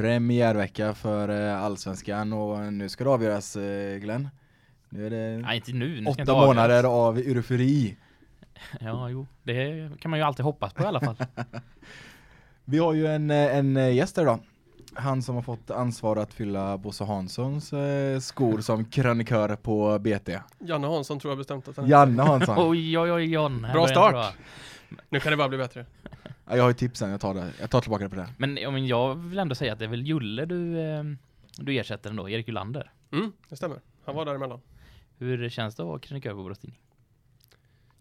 Premiärvecka för eh, Allsvenskan och nu ska det avgöras eh, Glenn. Nu är det Nej, inte nu. nu åtta månader av eufori. Ja, jo. Det kan man ju alltid hoppas på i alla fall. Vi har ju en, eh, en gäst här idag. Han som har fått ansvar att fylla Bosse Hanssons skor som krönikör på BT. Janne Hansson tror jag bestämt att han är. Janne Hansson. oj, oj, oj, John. Bra start. Nu kan det bara bli bättre. Ja, jag har ju tipsen, jag tar, det. jag tar tillbaka det på det. Men, ja, men jag vill ändå säga att det är väl Julle du, eh, du ersätter ändå, Erik Ulander. Mm, det stämmer. Han var däremellan. Hur känns det att vara krönikör på Borås Tidning?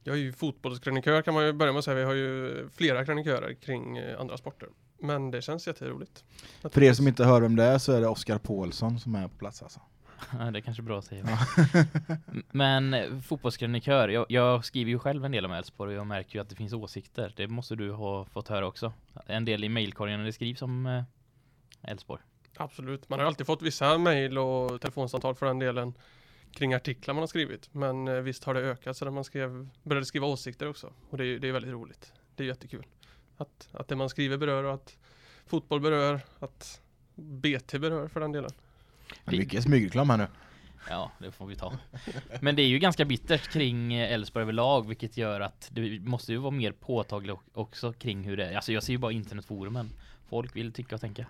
Jag är ju fotbollskrönikör kan man ju börja med att säga. Vi har ju flera krönikörer kring eh, andra sporter. Men det känns jätteroligt. För er som inte hör vem det är så är det Oskar Paulsson som är på plats alltså. Ja, det är kanske är bra att säga. Men eh, fotbollskrönikör, jag, jag skriver ju själv en del om Elfsborg och jag märker ju att det finns åsikter. Det måste du ha fått höra också. En del i mejlkorgen när det skrivs om eh, Elfsborg. Absolut. Man har alltid fått vissa mejl och telefonsamtal för den delen kring artiklar man har skrivit. Men eh, visst har det ökat sedan man skrev, började skriva åsikter också. Och det är, det är väldigt roligt. Det är jättekul. Att, att det man skriver berör och att fotboll berör, att BT berör för den delen. Det är mycket smygreklam här nu. Ja, det får vi ta. Men det är ju ganska bittert kring eh, Elfsborg överlag, vilket gör att det måste ju vara mer påtagligt också kring hur det är. Alltså jag ser ju bara internetforumen. Folk vill tycka och tänka.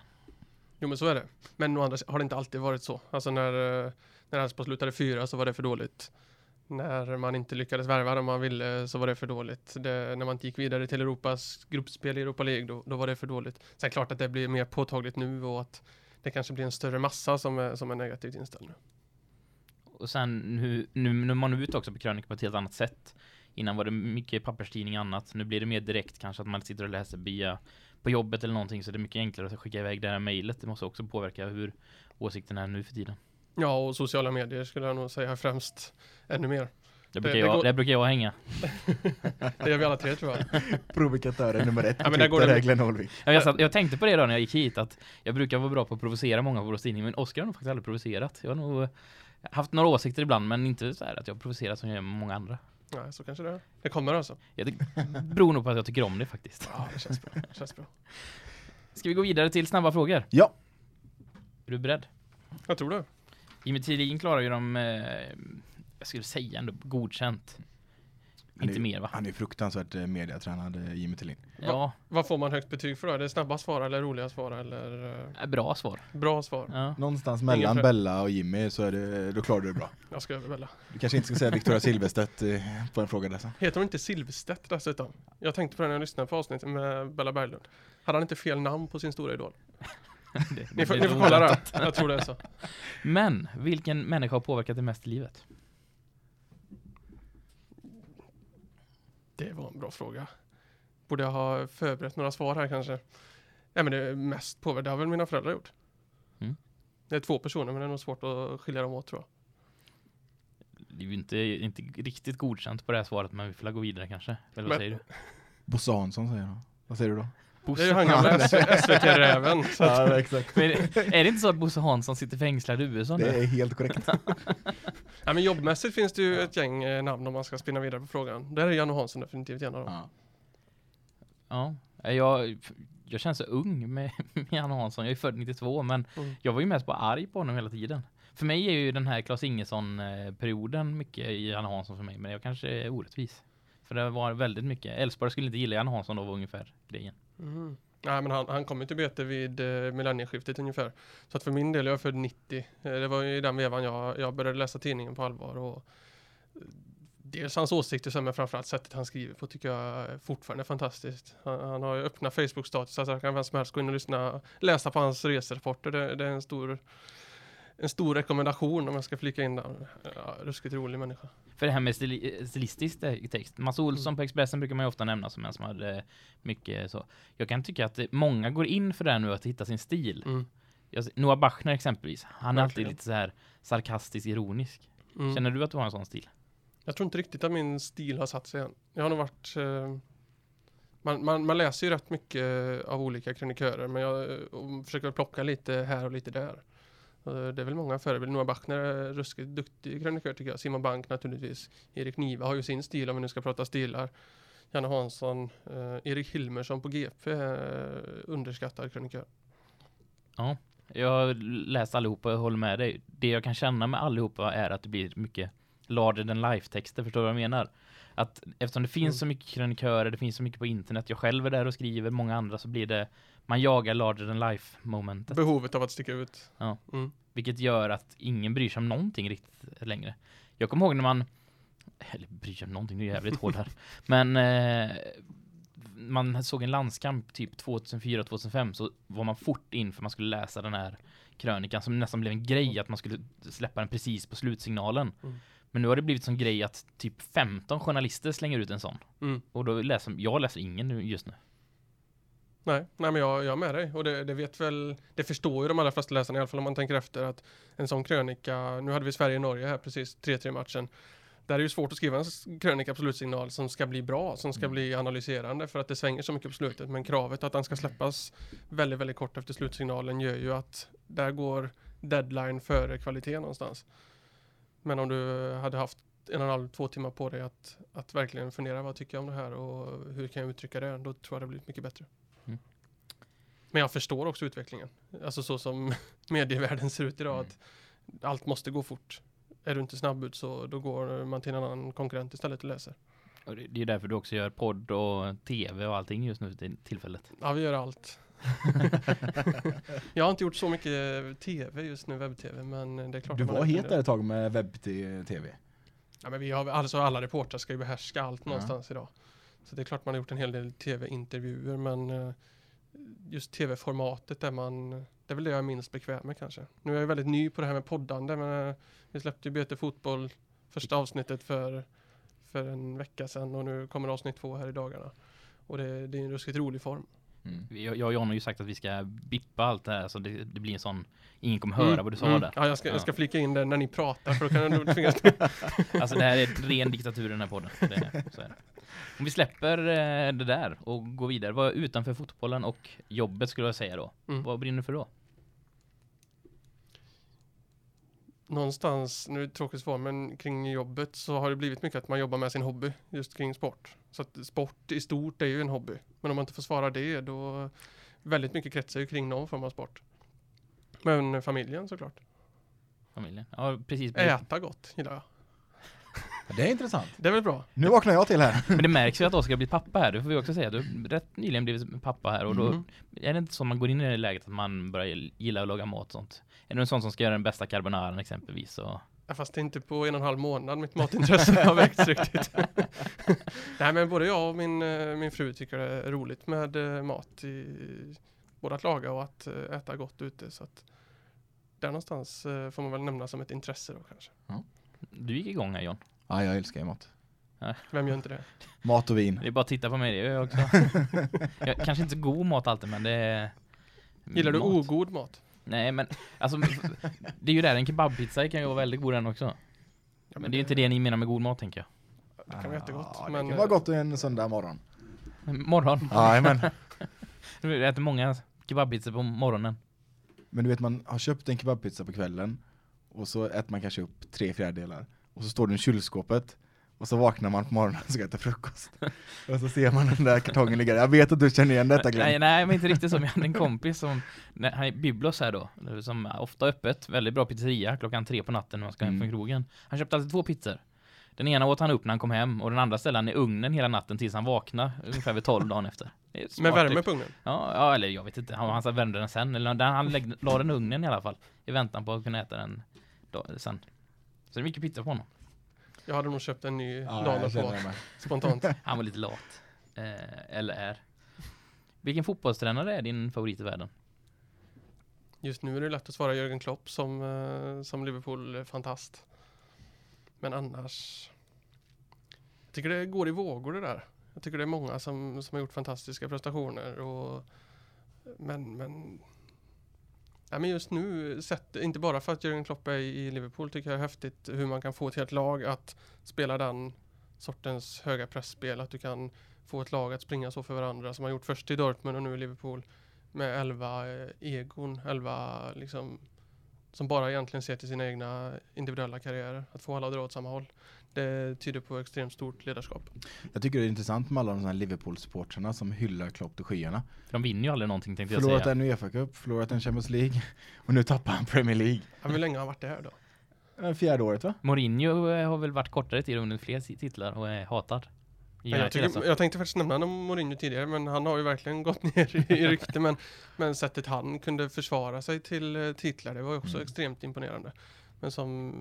Jo men så är det. Men å andra har det inte alltid varit så. Alltså när, eh, när Elfsborg slutade fyra så var det för dåligt. När man inte lyckades värva det man ville så var det för dåligt. Det, när man inte gick vidare till Europas gruppspel i Europa League då, då var det för dåligt. Sen klart att det blir mer påtagligt nu och att det kanske blir en större massa som är, som är negativt inställd nu. Och sen nu, nu, nu man ut också på krönika på ett helt annat sätt. Innan var det mycket papperstidning och annat. Nu blir det mer direkt kanske att man sitter och läser via på jobbet eller någonting så det är mycket enklare att skicka iväg det här mejlet. Det måste också påverka hur åsikten är nu för tiden. Ja och sociala medier skulle jag nog säga främst ännu mer. Det brukar, det jag, går- det brukar jag hänga. Det gör vi alla tre tror jag. Provokatören nummer ett Ja, men där går det- Glenn Holvik. Ja, Jag, satt, jag tänkte på det då när jag gick hit att jag brukar vara bra på att provocera många på Borås Tidning men Oskar har nog faktiskt aldrig provocerat. Jag har nog haft några åsikter ibland men inte så här att jag har provocerat som jag gör med många andra. Nej, så kanske det är. Det kommer alltså. Jag tyck- beror nog på att jag tycker om det faktiskt. Ja, det känns bra. Det känns bra. Ska vi gå vidare till snabba frågor? Ja. Är du beredd? Jag tror det. Jimmy Tillin klarar ju dem, eh, jag skulle säga ändå godkänt. Han Inte är- mer va? Han är fruktansvärt eh, mediatränad eh, Jimmy Tillin. Ja, Vad får man högst betyg för då? Är det snabba svar eller roliga svar eller eh, bra svar. bra svar? Ja. Någonstans mellan för- Bella och Jimmy så är det, då klarar du det bra. Jag ska överbälla. Du kanske inte ska säga Victoria Silvstedt eh, på en fråga sen. Heter hon inte Silvstedt dessutom? Jag tänkte på det när jag lyssnade på avsnittet med Bella Berglund. Hade han inte fel namn på sin stora idol? Det- Ni får, det- ni får kolla det. Jag tror det är så. Men, vilken människa har påverkat dig mest i livet? Det var en bra fråga. Borde jag ha förberett några svar här kanske? Nej men det är mest påverkat, det har väl mina föräldrar gjort. Mm. Det är två personer men det är nog svårt att skilja dem åt tror jag. Det är ju inte, inte riktigt godkänt på det här svaret men vi får gå vidare kanske. Eller vad Men- säger du? Bosse Hansson säger han. Vad säger du då? Det är ju han gamla SVT-räven. Ja, exakt. Men är det inte så att Bosse Hansson sitter fängslad i USA nu? Det är helt korrekt. ja, men jobbmässigt finns det ju ett gäng eh, namn om man ska spinna vidare på frågan. Där är Janne Hansson definitivt en av dem. Ja. Ja, jag, jag känns så ung med, med Janne Hansson. Jag är född 92 men Mm. jag var ju mest bara arg på honom hela tiden. För mig är ju den här Klas Ingesson-perioden mycket i Janne Hansson för mig, men jag kanske är orättvis. För det var väldigt mycket. Elfsborg skulle inte gilla Janne Hansson då var ungefär grejen. Mm. Nej men han, han kom ju till bete vid eh, millennieskiftet ungefär. Så att för min del, jag är född 90. Eh, det var ju i den vevan jag, jag började läsa tidningen på allvar. Och, eh, dels hans åsikter men framförallt sättet han skriver på tycker jag är fortfarande är fantastiskt. Han, han har ju öppna Facebook-status alltså så där kan vem som helst gå in och lyssna, läsa på hans reserapporter. Det, det är en stor, en stor rekommendation om jag ska flika in den. Ja, ruskigt rolig människa. För det här med stili stilistisk te- text. Mats Olsson på Expressen brukar man ju ofta nämna som en som hade mycket så. Jag kan tycka att många går in för det här nu att hitta sin stil. Mm. Jag, Noah Bachner exempelvis. Han är alltid lite så här sarkastiskt ironisk. Mm. Känner du att du har en sån stil? Jag tror inte riktigt att min stil har satt sig än. Jag har nog varit... Eh, man, man, man läser ju rätt mycket eh, av olika krönikörer men jag eh, försöker plocka lite här och lite där. Eh, det är väl många förebilder. Noah Bachner är ruskigt duktig krönikör tycker jag. Simon Bank naturligtvis. Erik Niva har ju sin stil om vi nu ska prata stilar. Janne Hansson, eh, Erik Hilmersson på GP är underskattad krönikör. Jag har läst allihopa och håller med dig. Det jag kan känna med allihopa är att det blir mycket larger than life-texter, förstår du vad jag menar? Att eftersom det finns Mm. så mycket krönikörer, det finns så mycket på internet, jag själv är där och skriver, många andra, så blir det, man jagar larger than life-momentet. Behovet av att sticka ut. Ja. Mm. Vilket gör att ingen bryr sig om någonting riktigt längre. Jag kommer ihåg när man, eller bryr sig om någonting, det är jävligt hårt här. Men eh, man såg en landskamp typ 2004-2005 så var man fort in för man skulle läsa den här krönikan som nästan blev en grej att man skulle släppa den precis på slutsignalen. Mm. Men nu har det blivit sån grej att typ 15 journalister slänger ut en sån. Mm. Och då läser, jag läser ingen nu just nu. Nej, nej men jag, jag är med dig. Och det, det vet väl, det förstår ju de allra flesta läsarna i alla fall om man tänker efter att en sån krönika, nu hade vi Sverige-Norge här precis, 3-3 matchen. Där är det ju svårt att skriva en krönika på slutsignal som ska bli bra, som ska Mm. bli analyserande för att det svänger så mycket på slutet. Men kravet att den ska släppas väldigt, väldigt kort efter slutsignalen gör ju att där går deadline före kvalitet någonstans. Men om du hade haft en och en halv, två timmar på dig att, att verkligen fundera vad tycker jag om det här och hur kan jag uttrycka det, då tror jag det blir mycket bättre. Men jag förstår också utvecklingen. Alltså så som medievärlden ser ut idag. Mm. Att allt måste gå fort. Är du inte snabb ut så då går man till en annan konkurrent istället och läser. Och det det är ju därför du också gör podd och tv och allting just nu till tillfället. Ja, vi gör allt. jag har inte gjort så mycket tv just nu, webb-tv, men det är klart Du var het där ett tag med webb-tv. Ja, men vi har, alltså alla reportrar ska ju behärska allt Ja. någonstans idag. Så det är klart man har gjort en hel del tv-intervjuer, men eh, just tv-formatet där man, det är väl det jag är minst bekväm med kanske. Nu är jag väldigt ny på det här med poddande, men eh, vi släppte ju BT Fotboll första avsnittet för, för en vecka sedan och nu kommer avsnitt två här i dagarna. Och det, det är en ruskigt rolig form. Mm. Jag, jag och John har ju sagt att vi ska bippa allt det här så det, det blir en sån, ingen kommer höra vad du sa Mm. där. Ja, jag ska, jag ska Ja. flika in det när ni pratar för då kan jag nog tvingas Alltså det här är ren diktatur i den här podden. Det, så är det. Om vi släpper eh, det där och går vidare, vad utanför fotbollen och jobbet skulle jag säga då? Mm. Vad brinner du för då? Någonstans, nu är det tråkigt svar, men kring jobbet så har det blivit mycket att man jobbar med sin hobby just kring sport. Så att sport i stort är ju en hobby. Men om man inte får svara det då väldigt mycket kretsar ju kring någon form av sport. Men familjen såklart. Familjen? Ja, precis. Äta gott gillar jag. Det är intressant. Det är väl bra? Nu vaknar jag till här. Men det märks ju att Oskar blir pappa här, det får vi också säga. Du har rätt nyligen blivit pappa här och då Mm. är det inte så man går in i det läget att man börjar gilla att laga mat och sånt. Är du en sån som ska göra den bästa carbonaran exempelvis? Och... Ja, fast det är inte på en och en halv månad mitt matintresse har växt riktigt. Nej men både jag och min, eh, min fru tycker det är roligt med eh, mat. I, både att laga och att eh, äta gott ute. Så att där någonstans får man väl nämna som ett intresse då kanske. Du gick igång här John. Ja, jag älskar ju mat. Vem gör inte det? Det Mat och vin. är bara att titta på mig, det gör jag också. jag, kanske inte så god mat alltid, men det är... Gillar du mat. ogod mat? Nej, men alltså, det är ju där en kebabpizza kan ju vara väldigt god den också. Ja, Men det är inte det ni menar med god mat, tänker jag. Det kan vara jättegott. Ja, det men, kan vara eh, gott en söndag morgon. Morgon. Ja, men. Du äter många kebabpizzor på morgonen. men du vet, man har köpt en kebabpizza på kvällen och så äter man kanske upp tre fjärdedelar. Och så står den i kylskåpet och så vaknar man på morgonen och ska äta frukost. och så ser man den där kartongen ligga där. Jag vet att du känner igen detta Glenn. Nej, nej, men inte riktigt som jag hade en kompis som, nej, han är Biblos här då, som är ofta öppet, väldigt bra pizzeria, klockan tre på natten när man ska hem Mm. från krogen. Han köpte alltid två pizzor. Den ena åt han upp när han kom hem och den andra ställde han i ugnen hela natten tills han vaknade ungefär vid tolv dagen efter. Med värme tyckt. på ugnen? Ja, ja, eller jag vet inte, han, han värmde den sen, eller han lägg, la den i ugnen i alla fall, i väntan på att kunna äta den då, sen. Så det är mycket pizza på honom. Jag hade nog köpt en ny Ja, känner på spontant. Han var lite lat. Eh, eller är. Vilken fotbollstränare är din favorit i världen? Just nu är det lätt att svara Jörgen Klopp som, eh, som Liverpool-fantast. Men annars... Jag tycker det går i vågor det där. Jag tycker det är många som, som har gjort fantastiska prestationer. Och, men, men... Ja, men just nu, sett, inte bara för att Jörgen Klopp är i Liverpool, tycker jag är häftigt hur man kan få ett helt lag att spela den sortens höga pressspel. Att du kan få ett lag att springa så för varandra som man gjort först i Dortmund och nu i Liverpool med elva eh, egon, 11 liksom som bara egentligen ser till sina egna individuella karriärer. Att få alla att dra åt samma håll. Det tyder på extremt stort ledarskap. Jag tycker det är intressant med alla de här Liverpool-supportrarna som hyllar Klopp till skyarna. De vinner ju aldrig någonting tänkte jag Förlorat säga. en Uefa-cup, förlorat en Champions League och nu tappar han Premier League. Hur länge har han varit där då? Eh, Fjärde året va? Mourinho eh, har väl varit kortare tid under fler titlar och är hatad. Jag, United alltså. tycker, jag tänkte faktiskt nämna Mourinho tidigare, men han har ju verkligen gått ner i, i rykte. Men, men sättet han kunde försvara sig till eh, titlar, det var ju också Mm. extremt imponerande. Men som,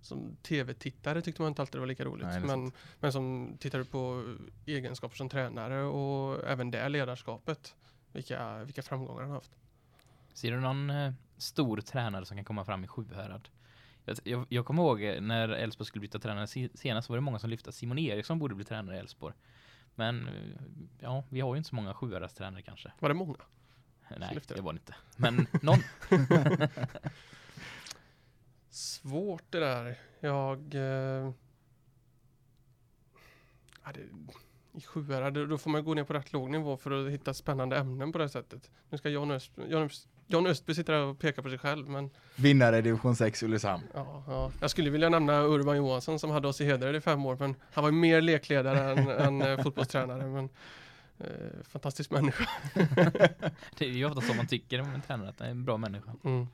som tv-tittare tyckte man inte alltid det var lika roligt. Nej, men, men som tittade på egenskaper som tränare och även det ledarskapet. Vilka, vilka framgångar han har haft. Ser du någon eh, stor tränare som kan komma fram i Sjuhärad? Jag, jag, jag kommer ihåg eh, när Elfsborg skulle byta tränare se- senast var det många som lyfte att Simon Eriksson borde bli tränare i Elfsborg. Men eh, ja, vi har ju inte så många Sjuhäradstränare kanske. Var det många? Nej, lyfte det det. var det inte. Men någon. Svårt det där. Jag... Eh, ja, det, I Sjuhärad, då- då får man gå ner på rätt låg nivå för att hitta spännande ämnen på det sättet. Nu ska John, Öst, John, Öst- John Östby sitta där och peka på sig själv, men Vinnare i division 6 Ulricehamn. ja, ja. jag skulle vilja nämna Urban Johansson som hade oss i heder i fem år, men han var ju mer lekledare än, än eh, fotbollstränare. Men, eh, fantastisk människa. Det är ju ofta så man tycker om en tränare att det är en bra människa. Mm.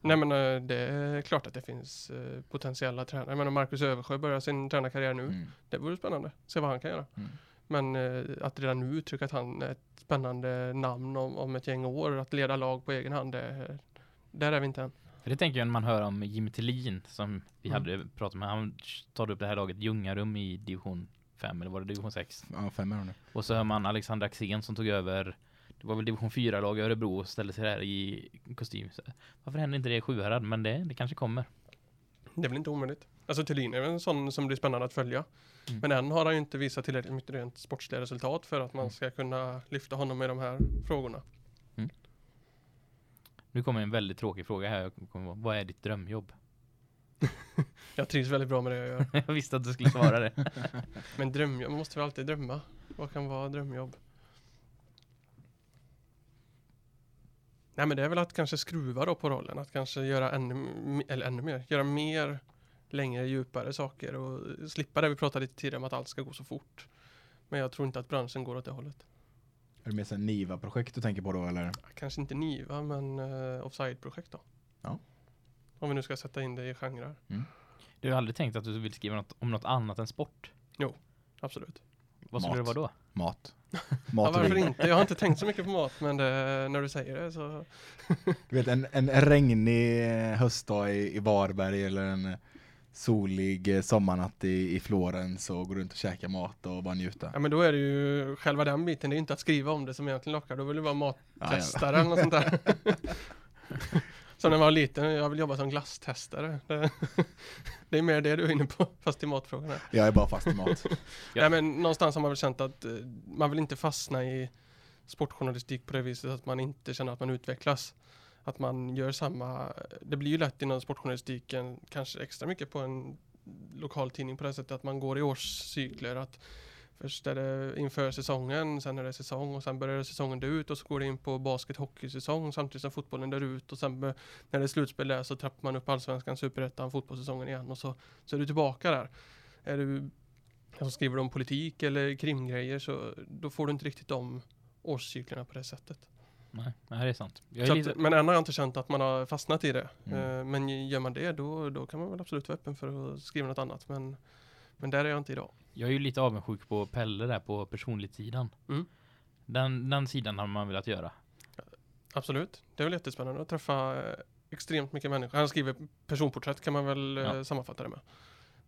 Nej men eh, det är klart att det finns eh, potentiella tränare. Jag menar Marcus Översjö börjar sin tränarkarriär nu. Mm. Det vore spännande. Se vad han kan göra. Mm. Men eh, att redan nu uttrycka att han är ett spännande namn om, om ett gäng år. Att leda lag på egen hand. Det, där är vi inte än. För det tänker jag när man hör om Jimmy Tillin som vi Mm. hade pratat med. Han tar upp det här laget Ljungarum i division 5 eller var det division 6? Ja, fem år nu. Och så hör man Alexander Axén som tog över det var väl division 4-lag i Örebro och ställde sig där i kostym. Så, varför händer inte det i Sjuhärad? Men det, det kanske kommer. Det är väl inte omöjligt. Alltså Thulin är väl en sån som blir spännande att följa. Mm. Men än har han ju inte visat tillräckligt mycket rent sportsliga resultat för att man Mm. ska kunna lyfta honom med de här frågorna. Nu kommer en väldigt tråkig fråga här. Vad är ditt drömjobb? Jag trivs väldigt bra med det jag gör. jag visste att du skulle svara det. Men drömjobb, man måste väl alltid drömma. Vad kan vara drömjobb? Nej men det är väl att kanske skruva då på rollen, att kanske göra ännu, eller ännu mer, göra mer längre, djupare saker och slippa det vi pratade lite tidigare om att allt ska gå så fort. Men jag tror inte att branschen går åt det hållet. Är det mer sån Niva-projekt du tänker på då eller? Kanske inte Niva, men uh, offside-projekt då. Ja. Om vi nu ska sätta in det i genrer. Du har aldrig tänkt att du vill skriva något, om något annat än sport? Absolut. Vad skulle det vara då? Mat. Ja, Mat och varför inte? Jag har inte tänkt så mycket på mat, men det, när du säger det så... Du vet en, en regnig höstdag i, i Varberg eller en solig eh, sommarnatt i, i Florens och gå runt och käka mat och bara njuta. Ja men då är det ju själva den biten, det är inte att skriva om det som egentligen lockar, då vill du vara mattestare eller något sånt där. Som när man var liten, jag vill jobba som glasstestare. Det, det är mer det du är inne på, fast i matfrågorna. Jag är bara fast i mat. Ja. Nej men någonstans har man väl känt att eh, man vill inte fastna i sportjournalistik på det viset att man inte känner att man utvecklas. Att man gör samma, det blir ju lätt inom sportjournalistiken, kanske extra mycket på en lokaltidning på det sättet att man går i årscykler. Att först är det inför säsongen, sen är det säsong och sen börjar säsongen dö ut och så går det in på basket hockeysäsong samtidigt som fotbollen dör ut och sen när det är slutspel där så trappar man upp allsvenskan, superettan, fotbollssäsongen igen och så, så är du tillbaka där. Är du Alltså skriver du om politik eller krimgrejer så då får du inte riktigt de årscyklerna på det sättet. Nej, nej, det är sant. Är Så lite, att, men än har jag inte känt att man har fastnat i det. Mm. Eh, Men gör man det då, då kan man väl absolut vara öppen för att skriva något annat. Men, men där är jag inte idag. jag är ju lite avundsjuk på Pelle där på personligt-sidan. Mm. Den, den sidan har man velat göra. Absolut. Det är väl jättespännande att träffa eh, extremt mycket människor. Han skriver personporträtt kan man väl eh, Ja. sammanfatta det med.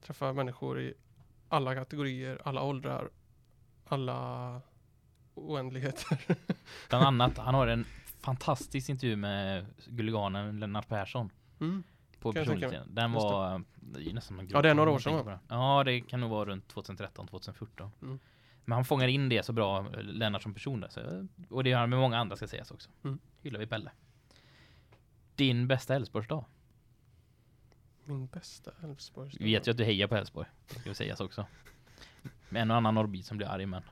Träffa människor i alla kategorier, alla åldrar, alla oändligheter. Bland annat, han har en fantastisk intervju med Gulliganen Lennart Persson Mm. på personligt. Den var det ju nästan man Ja, det är några år sedan. Ja, det kan nog vara runt 2013, 2014. Mm. Men han fångar in det så bra, Lennart som person där. Så, och det gör han med många andra ska sägas också. Mm. Hyllar vi Pelle. Din bästa Elfsborgsdag? Min bästa Elfsborgs. Vi vet ju att du hejar på Elfsborg. Det ska sägas också. Med en och annan norrbit som blir arg men.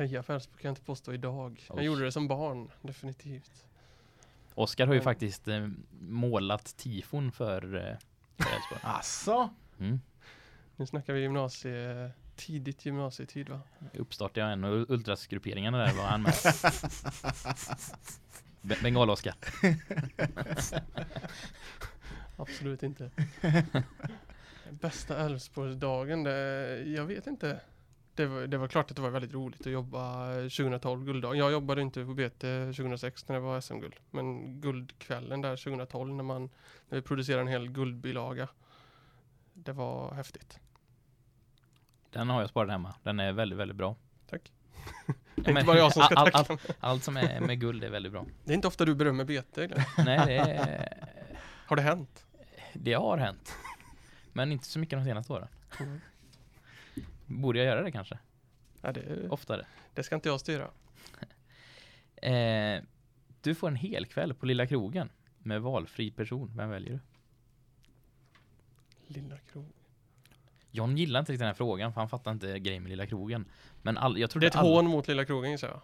Heja för Elfsborg kan jag inte påstå idag. Jag gjorde det som barn, definitivt. Oskar har ju Men- faktiskt eh, målat tifon för eh, för Elfsborg. Asså? Mm. Nu snackar vi gymnasie, tidigt gymnasietid va? Uppstartade jag en och ultrasgrupperingarna där var han med. Be- Bengal-Oskar. Absolut inte. Bästa Älvsborgsdagen, det, jag vet inte. Det var, det var klart att det var väldigt roligt att jobba 2012, gulddagen. Jag jobbade inte på BT 2006 när det var SM-guld. Men guldkvällen där 2012 när, man, när vi producerade en hel guldbilaga. Det var häftigt. Den har jag sparat hemma. Den är väldigt, väldigt bra. Tack. Ja, men jag som ska all- all- allt, som är med guld är väldigt bra. Det är inte ofta du berömmer BT. Glenn. Nej, det, är, Har det hänt? det har hänt. Men inte så mycket de senaste åren. Mm. Borde jag göra det kanske? Ja, det, Oftare. det ska inte jag styra. Eh, du får en hel kväll på Lilla Krogen med valfri person. Vem väljer du? Lilla krog. John gillar inte riktigt den här frågan för han fattar inte grejen med Lilla Krogen. Men all, jag tror Det är ett all... hån mot Lilla krogen gissar jag.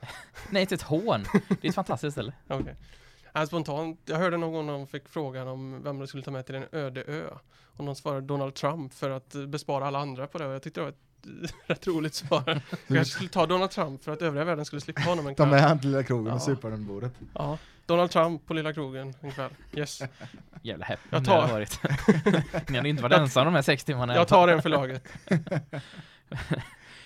Nej, inte ett hån. Det är ett fantastiskt ställe. Okej. Ja, spontant, jag hörde någon gång de fick frågan om vem de skulle ta med till en öde ö. Och de svarade Donald Trump för att bespara alla andra på det. Och jag tyckte det var ett rätt roligt svar. Jag skulle ta Donald Trump för att övriga världen skulle slippa honom en Ta kväll. med han till lilla krogen Ja. och supa den bordet. Ja, Donald Trump på Lilla krogen en kväll. Yes. Jävla happy Jag tar- tar... varit. Ni hade inte varit ensamma de här sex timmarna. Jag tar en för laget.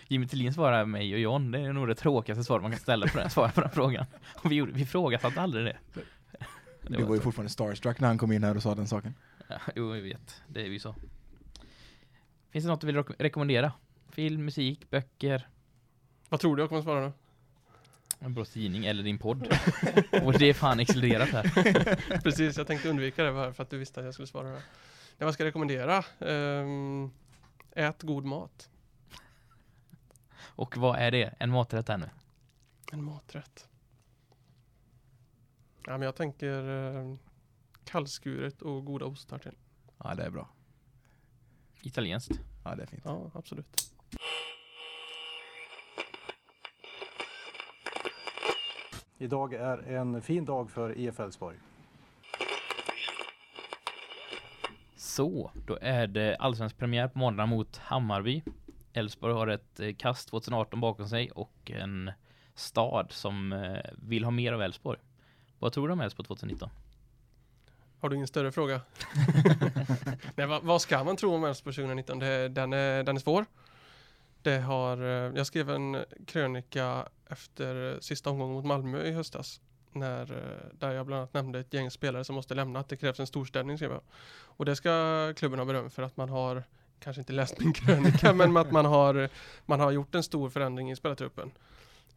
Jimmy Tillin svarar mig och John. Det är nog det tråkigaste svaret man kan ställa på den, svara på den frågan. Och vi, gjorde, vi frågasatte aldrig det. Det Du var ju så. fortfarande starstruck när han kom in här och sa den saken. Ja, jo, vi vet. Det är ju så. Finns det något du vill rek- rekommendera? Film, musik, böcker, Vad tror du jag kommer svara då? en bra tidning eller din podd? och det är fan exkluderat här. Precis, jag tänkte undvika det bara för att du visste att jag skulle svara det. Nej, vad ska jag rekommendera? Ehm, ät god mat. Och vad är det? En maträtt här nu? En maträtt. Ja, men jag tänker eh, kallskuret och goda ostar till. Ja, det är bra. Italienskt. Ja, det är fint. Ja, absolut. Idag är en fin dag för IF Elfsborg. Så, då är det allsvensk premiär på måndag mot Hammarby. Elfsborg har ett eh, kast 2018 bakom sig och en stad som eh, vill ha mer av Elfsborg. Vad tror du om Elfsborg 2019? Har du ingen större fråga? Nej, vad, vad ska man tro om Elfsborg 2019? Det, den, är, den är svår. Det har, eh, jag skrev en krönika efter sista omgången mot Malmö i höstas. När, eh, där jag bland annat nämnde ett gäng spelare som måste lämna. Att det krävs en storstädning skrev jag. Och det ska klubben ha beröm för att man har, kanske inte läst min krönika, men att man har, man har gjort en stor förändring i spelartruppen.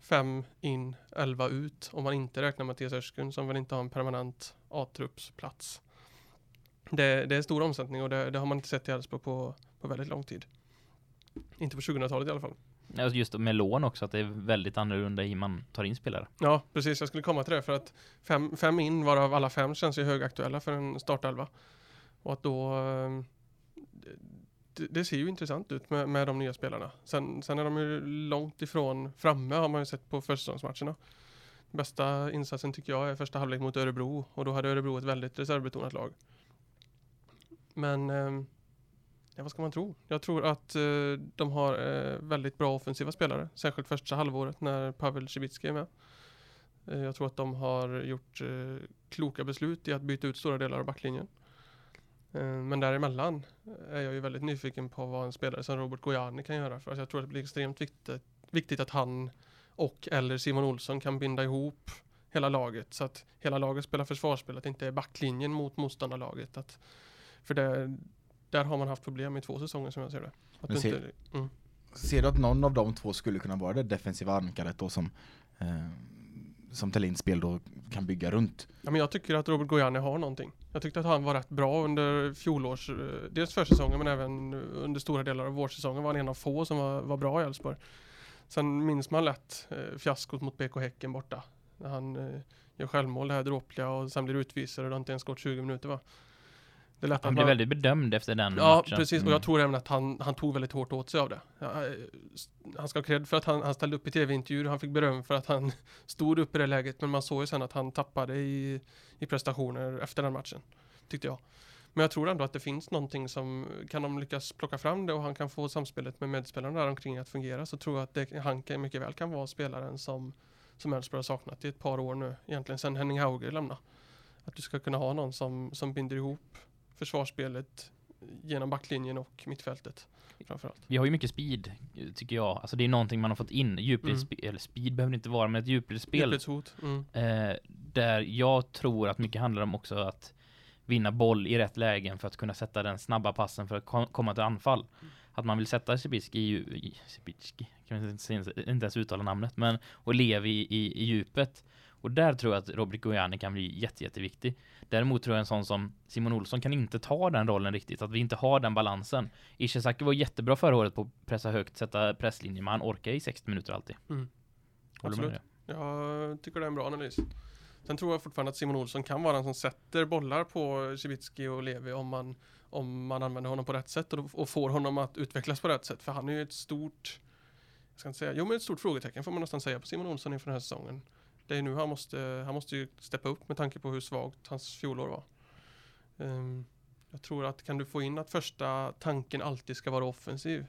Fem in, elva ut. Om man inte räknar Mattias Erskun som väl inte har en permanent A-truppsplats. Det, det är stor omsättning och det, det har man inte sett i Elfsborg på, på väldigt lång tid. Inte på 2000-talet i alla fall. Just med lån också, att det är väldigt annorlunda i man tar in spelare. Ja, precis. Jag skulle komma till det för att fem, fem in, varav alla fem känns ju högaktuella för en startelva. Och att då... Det, ser ju intressant ut med, med de nya spelarna. Sen, sen är de ju långt ifrån framme har man ju sett på försäsongsmatcherna. Bästa insatsen tycker jag är första halvlek mot Örebro och då hade Örebro ett väldigt reservbetonat lag. Men eh, ja, vad ska man tro? Jag tror att eh, de har eh, väldigt bra offensiva spelare, särskilt första halvåret när Pavel Cibicki är med. Eh, jag tror att de har gjort eh, kloka beslut i att byta ut stora delar av backlinjen. Eh, men däremellan är jag ju väldigt nyfiken på vad en spelare som Robert Gojani kan göra. För att jag tror att det blir extremt viktigt, viktigt att han och eller Simon Olsson kan binda ihop hela laget så att hela laget spelar försvarsspel, att det inte är backlinjen mot motståndarlaget. Att, för det, där har man haft problem i två säsonger som jag ser det. Att Men du se- inte, mm. Ser du att någon av de två skulle kunna vara det defensiva ankaret då som eh, som Thelins spel då kan bygga runt? Ja, men jag tycker att Robert Gojani har någonting. Jag tyckte att han var rätt bra under fjolårs, eh, dels försäsongen men även under stora delar av vårsäsongen var han en av få som var, var bra i Elfsborg. Sen minns man lätt eh, fiaskot mot BK Häcken borta. När han eh, gör självmål, det här dråpliga och sen blir utvisad och det har inte ens gått 20 minuter va. Det Han blev man, väldigt bedömd efter den Ja, matchen. precis. Och Mm. jag tror även att han, han tog väldigt hårt åt sig av det. Ja, Han ska ha cred för att han, han ställde upp i tv-intervjuer. Han fick beröm för att han stod upp i det läget. Men man såg ju sen att han tappade i, i prestationer efter den matchen. Tyckte jag. Men jag tror ändå att det finns någonting som kan de lyckas plocka fram det och han kan få samspelet med medspelarna där omkring att fungera så tror jag att det, han kan, mycket väl kan vara spelaren som som Elfsborg har saknat i ett par år nu. Egentligen sedan Henning Hauger lämnade. Att du ska kunna ha någon som, som binder ihop försvarsspelet genom backlinjen och mittfältet framförallt. Vi har ju mycket speed, tycker jag. Alltså det är någonting man har fått in. Mm. Djupledsspel, eller speed behöver det inte vara, men ett djupledsspel. Djupledshot. Mm. Eh, där jag tror att mycket handlar om också att vinna boll i rätt lägen för att kunna sätta den snabba passen för att kom, komma till anfall. Att man vill sätta Sibicki i, i Sibicki, kan man inte, ens- inte ens uttala namnet, men och Levi i, i, i djupet. Och där tror jag att Robert Gojani kan bli jätte, jätteviktig. Däremot tror jag en sån som Simon Olsson kan inte ta den rollen riktigt, att vi inte har den balansen. Ishizaki var jättebra förra året på att pressa högt, sätta presslinjer, men han orkar i 60 minuter alltid. Mm. Absolut. Jag tycker det är en bra analys. Sen tror jag fortfarande att Simon Olsson kan vara den som sätter bollar på Cibicki och Levi om man, om man använder honom på rätt sätt och, och får honom att utvecklas på rätt sätt. För han är ju ett stort, jag ska inte säga, jo men ett stort frågetecken får man nästan säga på Simon Olsson inför den här säsongen. Det är nu han måste, han måste ju steppa upp med tanke på hur svagt hans fjolår var. Um, jag tror att kan du få in att första tanken alltid ska vara offensiv.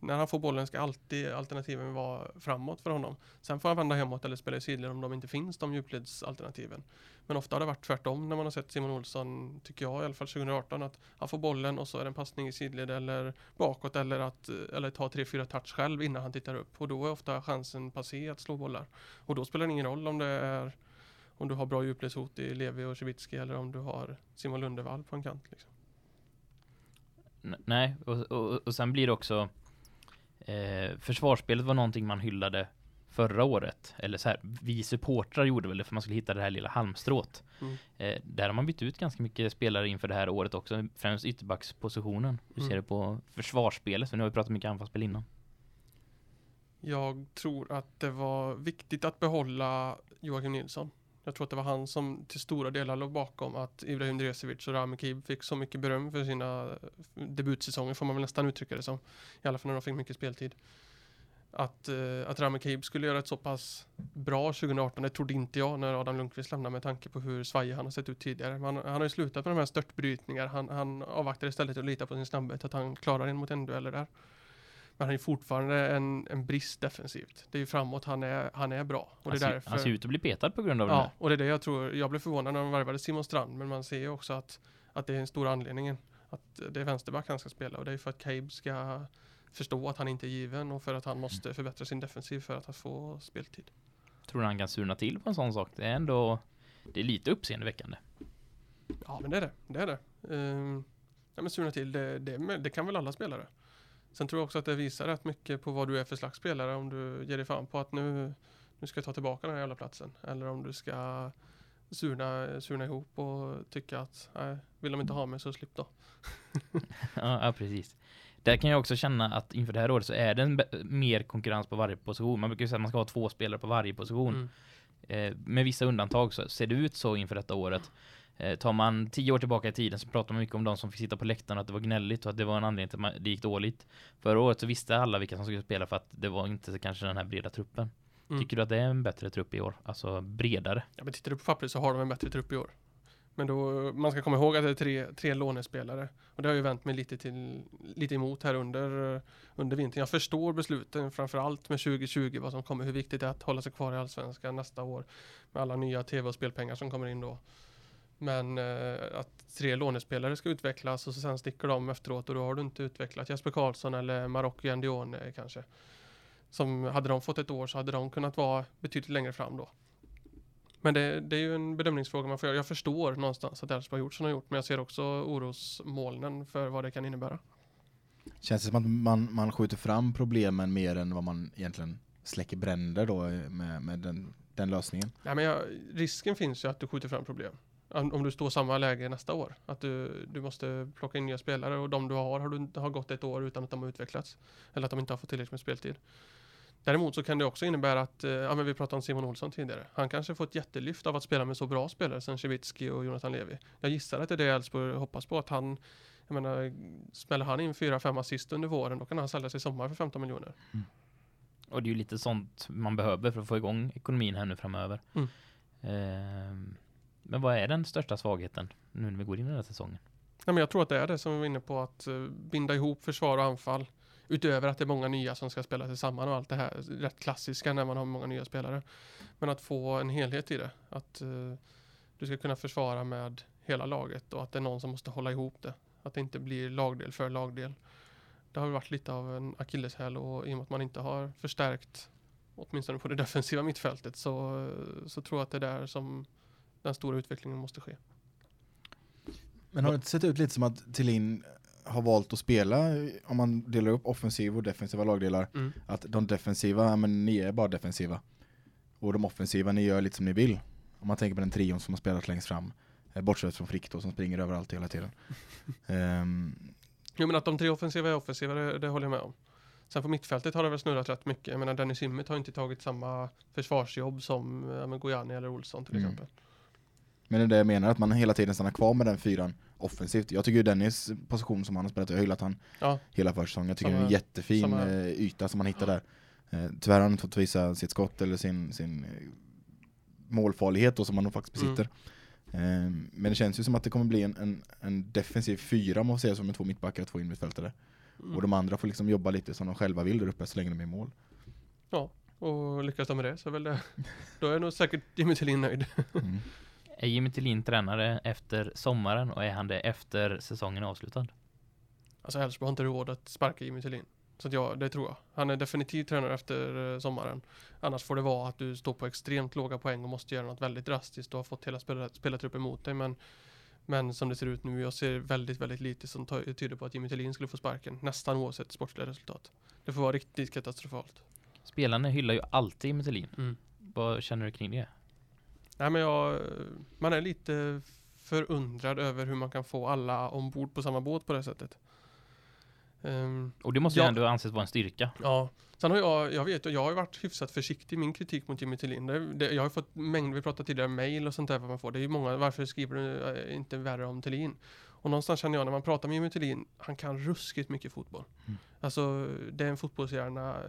När han får bollen ska alltid alternativen vara framåt för honom. Sen får han vända hemåt eller spela i sidled om de inte finns, de djupledsalternativen. Men ofta har det varit tvärtom när man har sett Simon Olsson, tycker jag i alla fall 2018, att han får bollen och så är det en passning i sidled eller bakåt eller att eller ta 3-4 touch själv innan han tittar upp. Och då är ofta chansen passé att slå bollar. Och då spelar det ingen roll om det är om du har bra djupledshot i Levi och Cibicki eller om du har Simon Lundevall på en kant. Liksom. Nej, och, och, och sen blir det också eh, Försvarsspelet var någonting man hyllade förra året. Eller så här, vi supportrar gjorde väl det för man skulle hitta det här lilla halmstrået. Mm. Eh, där har man bytt ut ganska mycket spelare inför det här året också. Främst ytterbackspositionen. Hur ser Mm. du på försvarsspelet? För nu har vi pratat mycket anfallsspel innan. Jag tror att det var viktigt att behålla Joakim Nilsson. Jag tror att det var han som till stora delar låg bakom att Ibrahim Dresevic och Rami Kib fick så mycket beröm för sina eh, debutsäsonger, får man väl nästan uttrycka det som. I alla fall när de fick mycket speltid. Att, eh, att Rami Kib skulle göra ett så pass bra 2018, det trodde inte jag när Adam Lundqvist lämnade med tanke på hur svajig han har sett ut tidigare. Han, han har ju slutat med de här störtbrytningar. Han, han avvaktar istället och litar på sin snabbhet, att han klarar en mot en dueller där. Men han är fortfarande en, en brist defensivt. Det är ju framåt han är, han är bra. Och Han, det är ser, därför, han ser ut att bli petad på grund av det Ja, och det är det jag tror. Jag blev förvånad när de värvade Simon Strand, men man ser ju också att, att det är en stor anledningen. Att det är vänsterback han ska spela och det är för att Cabe ska förstå att han inte är given och för att han måste förbättra sin defensiv för att få speltid. Tror du han kan surna till på en sån sak? Det är ändå det är lite uppseendeväckande. Ja, men det är det. Det är det. Um, ja, men surna till, det, det, det kan väl alla spelare. Sen tror jag också att det visar rätt mycket på vad du är för slags spelare om du ger dig fan på att nu, nu ska jag ta tillbaka den här jävla platsen. Eller om du ska surna, surna ihop och tycka att nej, vill de inte ha mig så slipp då. Ja, precis. Där kan jag också känna att inför det här året så är det en mer konkurrens på varje position. Man brukar ju säga att man ska ha två spelare på varje position. Mm. Eh, med vissa undantag så ser det ut så inför detta året. Eh, tar man tio år tillbaka i tiden så pratar man mycket om de som fick sitta på läktaren och att det var gnälligt och att det var en anledning till att det gick dåligt. Förra året så visste alla vilka som skulle spela för att det var inte kanske den här breda truppen. Mm. Tycker du att det är en bättre trupp i år? Alltså bredare? Ja, men tittar du på pappret så har de en bättre trupp i år. Men då, man ska komma ihåg att det är tre, tre lånespelare. Och det har ju vänt mig lite, till, lite emot här under, under vintern. Jag förstår besluten, framförallt med 2020, vad som kommer, hur viktigt det är att hålla sig kvar i Allsvenskan nästa år. Med alla nya tv och spelpengar som kommer in då. Men eh, att tre lånespelare ska utvecklas och så sen sticker de efteråt och då har du inte utvecklat Jesper Karlsson eller Marocco Jandione kanske. Som hade de fått ett år så hade de kunnat vara betydligt längre fram då. Men det, det är ju en bedömningsfråga man får göra. Jag förstår någonstans att Elfsborg har gjort som de har gjort, men jag ser också orosmolnen för vad det kan innebära. Känns det som att man, man skjuter fram problemen mer än vad man egentligen släcker bränder då med, med den, den lösningen? Nej, men jag, risken finns ju att du skjuter fram problem. Om du står samma läge nästa år. Att du, du måste plocka in nya spelare och de du har har, du, har gått ett år utan att de har utvecklats. Eller att de inte har fått tillräckligt med speltid. Däremot så kan det också innebära att, eh, ja men vi pratade om Simon Olsson tidigare. Han kanske får ett jättelyft av att spela med så bra spelare som Cevicki och Jonathan Levi. Jag gissar att det är det Elfsborg hoppas på, att han, jag menar, smäller han in fyra, fem assist under våren, då kan han säljas i sommar för 15 miljoner. Och det är ju lite sånt man behöver för att få igång ekonomin här nu framöver. Mm. Ehm, men vad är den största svagheten nu när vi går in i den här säsongen? Ja, men jag tror att det är det som vi var inne på, att eh, binda ihop försvar och anfall. Utöver att det är många nya som ska spela tillsammans och allt det här rätt klassiska när man har många nya spelare. Men att få en helhet i det. Att eh, du ska kunna försvara med hela laget och att det är någon som måste hålla ihop det. Att det inte blir lagdel för lagdel. Det har varit lite av en akilleshäl och i och med att man inte har förstärkt åtminstone på det defensiva mittfältet så, så tror jag att det är där som den stora utvecklingen måste ske. Men har det inte sett ut lite som att Tillin har valt att spela, om man delar upp offensiv och defensiva lagdelar, Mm. att de defensiva, men ni är bara defensiva. Och de offensiva, ni gör lite som ni vill. Om man tänker på den trion som har spelat längst fram. eh, Bortsett från Frick då, som springer överallt hela tiden. Ehm, Jo men att de tre offensiva är offensiva, det, det håller jag med om. Sen på mittfältet har det väl snurrat rätt mycket. Jag menar Dennis Hymmet har inte tagit samma försvarsjobb som ja, Gojani eller Olsson till Mm. exempel. Men det är det jag menar, att man hela tiden stannar kvar med den fyran offensivt. Jag tycker ju Dennis position som han har spelat, jag har hyllat han Ja, hela försäsongen. Jag tycker det är en jättefin samma- eh, yta som han hittar där. Eh, tyvärr har han inte fått visa sitt skott eller sin, sin eh, målfarlighet då, som han nog faktiskt Mm. besitter. Eh, men det känns ju som att det kommer bli en, en, en defensiv fyra, man får säga så, med två mittbackar och två innermittfältare. mm. Och de andra får liksom jobba lite som de själva vill där uppe så länge de är i mål. och lyckas de med det så är väl det. Då är nog säkert Jimmy Tillin nöjd. Mm. Är Jimmy Tillin tränare efter sommaren och är han det efter säsongen avslutad? Alltså Elfsborg har inte råd att sparka Jimmy Tillin. Så ja, det tror jag. Han är definitivt tränare efter eh, sommaren. Annars får det vara att du står på extremt låga poäng och måste göra något väldigt drastiskt. Du har fått hela spela- spelartruppen emot dig. Men, men som det ser ut nu, jag ser väldigt, väldigt lite som ty- tyder på att Jimmy Tillin skulle få sparken. Nästan oavsett sportsliga resultat. Det får vara riktigt katastrofalt. Spelarna hyllar ju alltid Jimmy Tillin. Mm. Vad känner du kring det? Nej men jag, man är lite förundrad över hur man kan få alla ombord på samma båt på det sättet. Ehm, Och det måste ju Ja. ändå anses vara en styrka. Ja, sen har jag, jag vet, jag har varit hyfsat försiktig i min kritik mot Jimmy Tillin. Det, det, jag har fått mängder, vi pratade tidigare, mail och sånt där vad man får. Det är ju många, varför skriver du eh, inte värre om Tillin? Och någonstans känner jag när man pratar med Jimmy Tillin, han kan ruskigt mycket fotboll. Mm. Alltså, det är en fotbollshjärna, eh,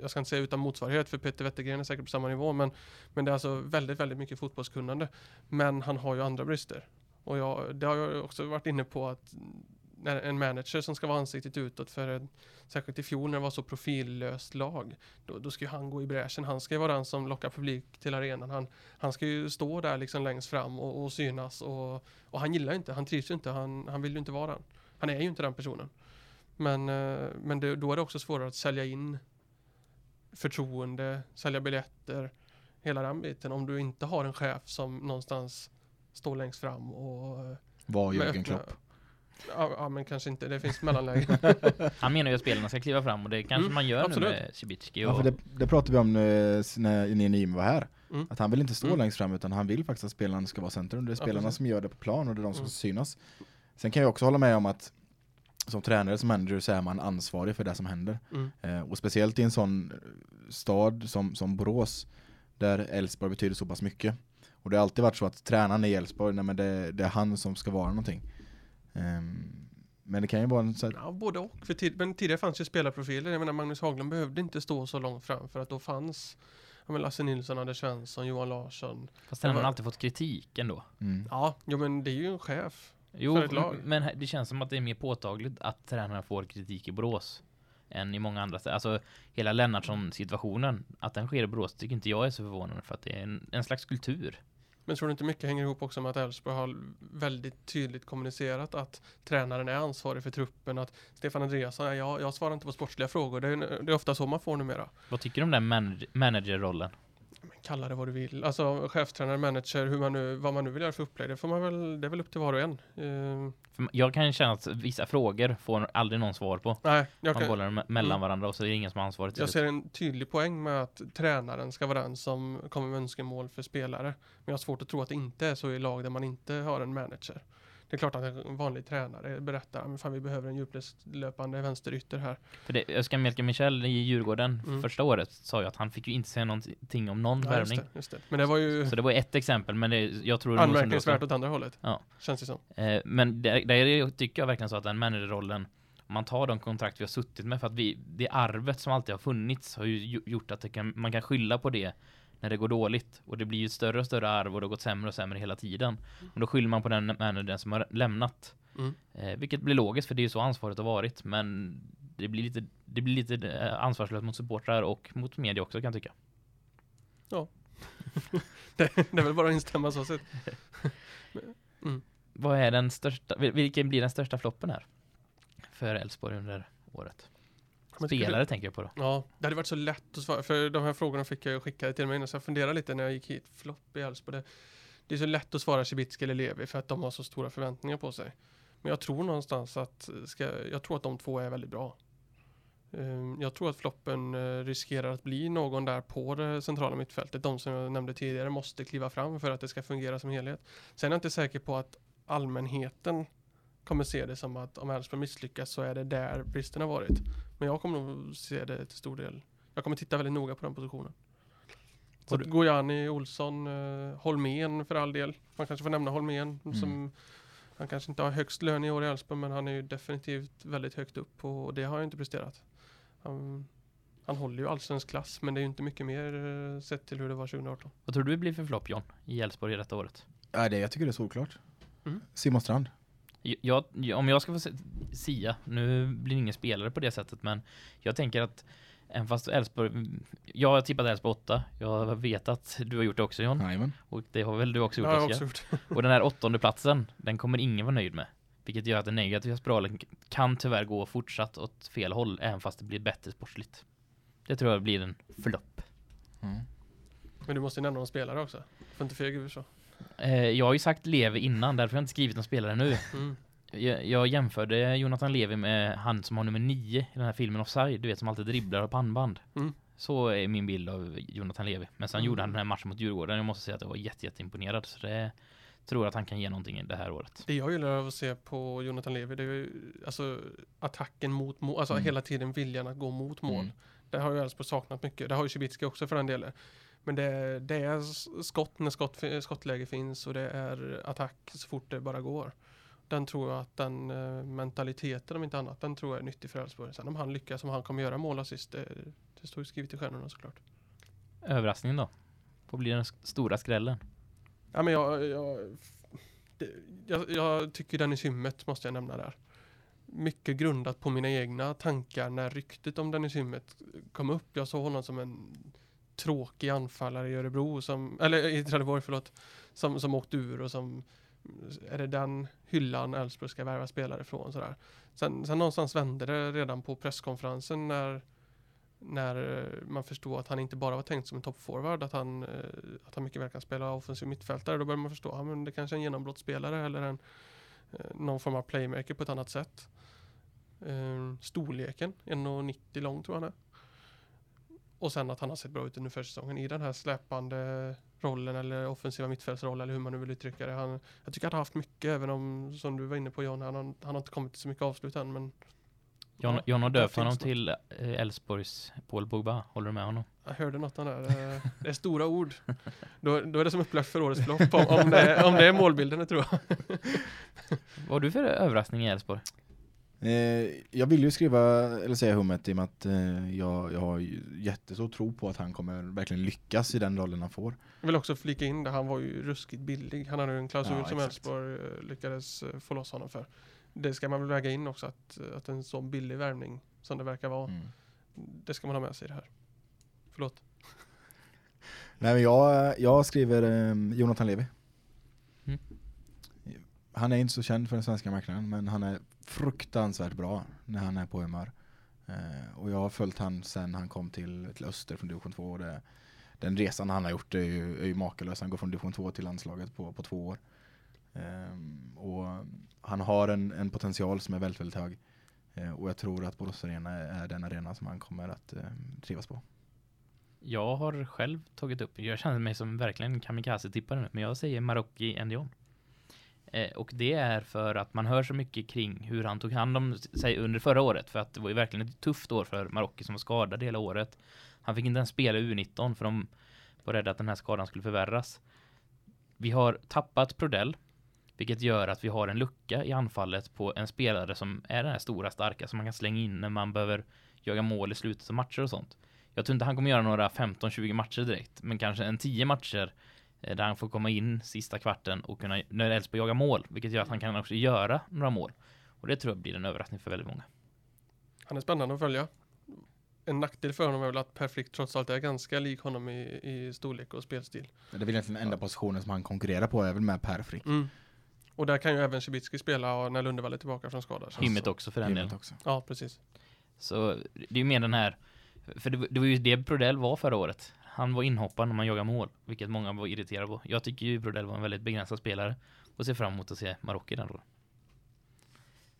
jag ska inte säga utan motsvarighet, för Peter Wettergren är säkert på samma nivå, men, men det är alltså väldigt, väldigt mycket fotbollskunnande. Men han har ju andra brister. Och jag, det har jag också varit inne på att en manager som ska vara ansiktet utåt för en Särskilt i fjol när det var så profillöst lag. Då, då ska ju han gå i bräschen. Han ska ju vara den som lockar publik till arenan. Han, han ska ju stå där liksom längst fram och, och synas. Och, och han gillar ju inte, han trivs ju inte, han, han vill ju inte vara den. Han är ju inte den personen. Men, eh, men det, då är det också svårare att sälja in förtroende, sälja biljetter, hela den biten. Om du inte har en chef som någonstans står längst fram och eh, Var med Jörgen Klopp. Ja, ja, men kanske inte. Det finns mellanlägen. Han menar ju att spelarna ska kliva fram och det kanske Mm, man gör absolut. nu med Cibicki. Ja, Och, för det, det pratade vi om eh, när Nini var här. Mm. Att han vill inte stå Mm. längst fram utan han vill faktiskt att spelarna ska vara centrum. Det är Ja, spelarna precis. som gör det på plan och det är de som Mm. ska synas. Sen kan jag också hålla med om att som tränare, som manager så är man ansvarig för det som händer. Mm. Eh, och speciellt i en sån eh, stad som, som Borås där Elfsborg betyder så pass mycket. Och det har alltid varit så att tränaren i Elfsborg, nej men det, det är han som ska vara någonting. Ehm, men det kan ju vara en så här, Ja, både och. För tid, men tidigare fanns ju spelarprofiler. Jag menar, Magnus Haglund behövde inte stå så långt fram för att då fanns ja, men Lasse Nilsson, Anders Svensson, Johan Larsson. fast sen har han var- alltid fått kritik ändå. mm. Ja, jo, men det är ju en chef. Jo, men det känns som att det är mer påtagligt att tränarna får kritik i Borås än i många andra städer. Alltså hela Lennartsson-situationen, att den sker i Borås tycker inte jag är så förvånande för att det är en, en slags kultur. Men tror du inte mycket hänger ihop också med att Elfsborg har väldigt tydligt kommunicerat att tränaren är ansvarig för truppen, att Stefan Andreasson, "Nej, jag, jag svarar inte på sportsliga frågor. Det är, det är ofta så man får numera. Vad tycker du om den manag- managerrollen? Kalla det vad du vill. Alltså chefstränare, manager, hur man nu, vad man nu vill göra för upplägg, det får man väl, det är väl upp till var och en. För jag kan känna att vissa frågor får aldrig någon svar på. nej, jag Man kan, bollar mellan Mm. varandra och så är det ingen som har ansvaret. Jag ser en tydlig poäng med att tränaren ska vara den som kommer med önskemål för spelare. Men jag har svårt att tro att det inte är så i lag där man inte har en manager. Det är klart att en vanlig tränare berättar att vi behöver en djupledslöpande vänsterytter här. För det, Öskar Melker Michel i Djurgården Mm. första året sa ju att han fick ju inte säga någonting om någon Ja, just värvning. det, just det. Men det var ju Så det var ett exempel, men det, jag tror anmärkningsvärt åt andra hållet. Ja. Känns det som. Eh, men där, där tycker jag verkligen så att den managerrollen, man tar de kontrakt vi har suttit med, för att vi, det arvet som alltid har funnits har ju gjo- gjort att kan, man kan skylla på det när det går dåligt. Och det blir ju ett större och större arv och det har gått sämre och sämre hela tiden. Och då skyller man på den managern som har lämnat. Mm. Eh, vilket blir logiskt för det är ju så ansvaret har varit. Men det blir lite, det blir lite eh, ansvarslöst mot supportrar och mot media också kan jag tycka. Det, det är väl bara att instämma så sett. Vad är den största, vil- vilken blir den största floppen här? För Elfsborg under året? Spelare tänker jag på då. Ja, det hade varit så lätt att svara. För de här frågorna fick jag ju skickade till mig innan. Så jag funderade lite när jag gick hit. Flopp i Elfsborg. Det, det är så lätt att svara Cibicki eller Levi för att de har så stora förväntningar på sig. Men jag tror någonstans att, ska, jag tror att de två är väldigt bra. Ehm, Jag tror att floppen eh, riskerar att bli någon där på det centrala mittfältet. De som jag nämnde tidigare måste kliva fram för att det ska fungera som helhet. Sen är jag inte säker på att allmänheten kommer se det som att om Elfsborg misslyckas så är det där bristen har varit. Men jag kommer nog se det till stor del. Jag kommer titta väldigt noga på den positionen. Så att Gojani, Olsson, eh, Holmén för all del. Man kanske får nämna Holmén Mm. som han kanske inte har högst lön i år i Elfsborg men han är ju definitivt väldigt högt upp och det har han ju inte presterat. Han, han håller ju allsvensk klass men det är ju inte mycket mer eh, sett till hur det var 2018. Vad tror du blir för flopp John i Elfsborg i detta året? Ja, det, jag tycker det är solklart. Mm. Simon Strand. Jag, om jag ska få sia, nu blir det ingen spelare på det sättet, men jag tänker att även fast Elfsborg, jag har tippat Elfsborg 8, jag vet att du har gjort det också John, Jajamän. och det har väl du också gjort har jag också gjort. Och den här åttonde platsen, den kommer ingen vara nöjd med. Vilket gör att den negativa spiralen kan tyvärr gå fortsatt åt fel håll, även fast det blir bättre sportsligt. Det tror jag blir en flopp. Mm. Men du måste ju nämna någon spelare också. Får inte fega ur så. Eh, jag har ju sagt Levi innan, därför har jag inte skrivit någon spelare nu. Mm. Jag, jag jämförde Jonathan Levi med han som har nummer nio i den här filmen Offside, du vet som alltid dribblar och pannband. Mm. Så är min bild av Jonathan Levi. Men sen Mm. gjorde han den här matchen mot Djurgården. Jag måste säga att jag var jätte, jätteimponerad. Så det tror att han kan ge någonting det här året. Det jag gillar att se på Jonathan Levi det är ju alltså attacken mot mål, alltså Mm. hela tiden viljan att gå mot mål. Mm. Det har ju Elfsborg saknat mycket. Det har ju Cibicki också för den delen. Men det, det är skott när skott, skottläge finns och det är attack så fort det bara går. Den tror jag att den eh, mentaliteten om inte annat, den tror jag är nyttig för Elfsborg. Sen om han lyckas, om han kommer göra mål assist, det, det står ju skrivet i stjärnorna såklart. Överraskningen då? Vad blir den stora skrällen? Ja, men jag, jag, det, jag, jag tycker Dennis Hymmet måste jag nämna där. Mycket grundat på mina egna tankar när ryktet om Dennis Hymmet kom upp. Jag såg honom som en tråkig anfallare i Örebro, som, eller i Trelleborg förlåt, som, som åkte ur och som är det den hyllan Elfsborg ska värva spelare från sådär. Sen, sen någonstans vände det redan på presskonferensen när när man förstod att han inte bara var tänkt som en toppforward, att han, eh, att han mycket väl kan spela offensiv mittfältare, då började man förstå, ja det kanske är en genombrottsspelare eller en, eh, någon form av playmaker på ett annat sätt. Eh, storleken, 1,90 lång tror jag han är. Och sen att han har sett bra ut under försäsongen i den här släpande rollen eller offensiva mittfältsroll eller hur man nu vill uttrycka det. Han, jag tycker att han har haft mycket, även om, som du var inne på John, han har, han har inte kommit till så mycket avslut än, men John, Ja, John har döpt honom något. till eh, Elfsborgs Paul Pogba. Håller du med honom? Jag hörde något om det där. Eh, Det är stora ord. Då, då är det som upplagt för årets flopp om, om, det, om det är målbilden, det tror jag. Vad har du för överraskning i Elfsborg? Eh, jag vill ju skriva, eller säga hummet i och med att eh, jag, jag har ju jättestor tro på att han kommer verkligen lyckas i den rollen han får. Jag vill också flika in det, han var ju ruskigt billig. Han hade ju en klausul Ja, som. Elfsborg eh, lyckades få loss honom för. Det ska man väl väga in också, att, att en så billig värvning som det verkar vara, Mm. det ska man ha med sig i det här. Förlåt. Nej men jag, jag skriver eh, Jonathan Levi. Mm. Han är inte så känd för den svenska marknaden men han är fruktansvärt bra när han är på humör. Eh, och jag har följt han sen han kom till, till Öster från division 2. Och det, den resan han har gjort är ju, är ju makalös. Han går från division 2 till landslaget på, på två år. Eh, och han har en, en potential som är väldigt, väldigt hög. Eh, och jag tror att Borås Arena är den arena som han kommer att eh, trivas på. Jag har själv tagit upp, jag känner mig som verkligen kamikaze-tippare nu, men jag säger Marocki Endion. Eh, och det är för att man hör så mycket kring hur han tog hand om sig under förra året. För att det var ju verkligen ett tufft år för Marocki som var skadad hela året. Han fick inte ens spela U19 för de var rädda att den här skadan skulle förvärras. Vi har tappat Prodell, vilket gör att vi har en lucka i anfallet på en spelare som är den här stora, starka som man kan slänga in när man behöver jaga mål i slutet av matcher och sånt. Jag tror inte han kommer göra några 15-20 matcher direkt, men kanske en 10 matcher där han får komma in sista kvarten och kunna, när Elfsborg jagar mål, vilket gör att han kan också göra några mål. Och det tror jag blir en överraskning för väldigt många. Han är spännande att följa. En nackdel för honom är väl att Per Frick trots allt är ganska lik honom i, i storlek och spelstil. Det är väl egentligen den enda positionen som han konkurrerar på väl med Per Frick. Mm. Och där kan ju även Cibicki spela när Lundevall är tillbaka från skada. Hymmet också för den delen. också. Ja, precis. Så det är ju mer den här, för det, det var ju det Brodell var förra året. Han var inhopparen när man jagar mål, vilket många var irriterade på. Jag tycker ju Brodell var en väldigt begränsad spelare och ser fram emot att se Marocko i den rollen.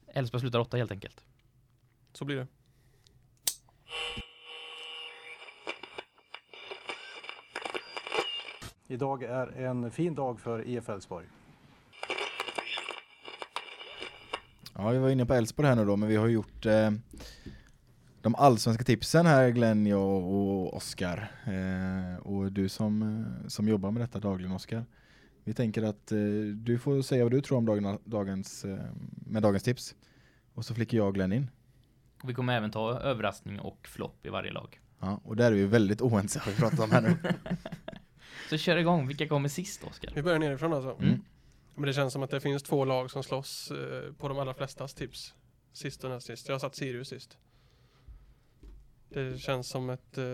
Elfsborg slutar åtta helt enkelt. Så blir det. Idag är en fin dag för IF Elfsborg. Ja, vi var inne på Elfsborg här nu då, men vi har gjort eh, de allsvenska tipsen här, Glenn, jag och Oskar. Eh, och du som, eh, som jobbar med detta dagligen, Oskar. Vi tänker att eh, du får säga vad du tror om dagen, dagens, eh, med dagens tips. Och så flickar jag och Glenn in. Vi kommer även ta överraskning och flopp i varje lag. Ja, och där är vi väldigt oense har vi pratat om här nu. Så kör igång, vilka kommer sist Oskar? Vi börjar nerifrån alltså. Mm. Men det känns som att det finns två lag som slåss eh, på de allra flestas tips. Sist och näst sist. Jag har satt Sirius sist. Det känns som ett, eh,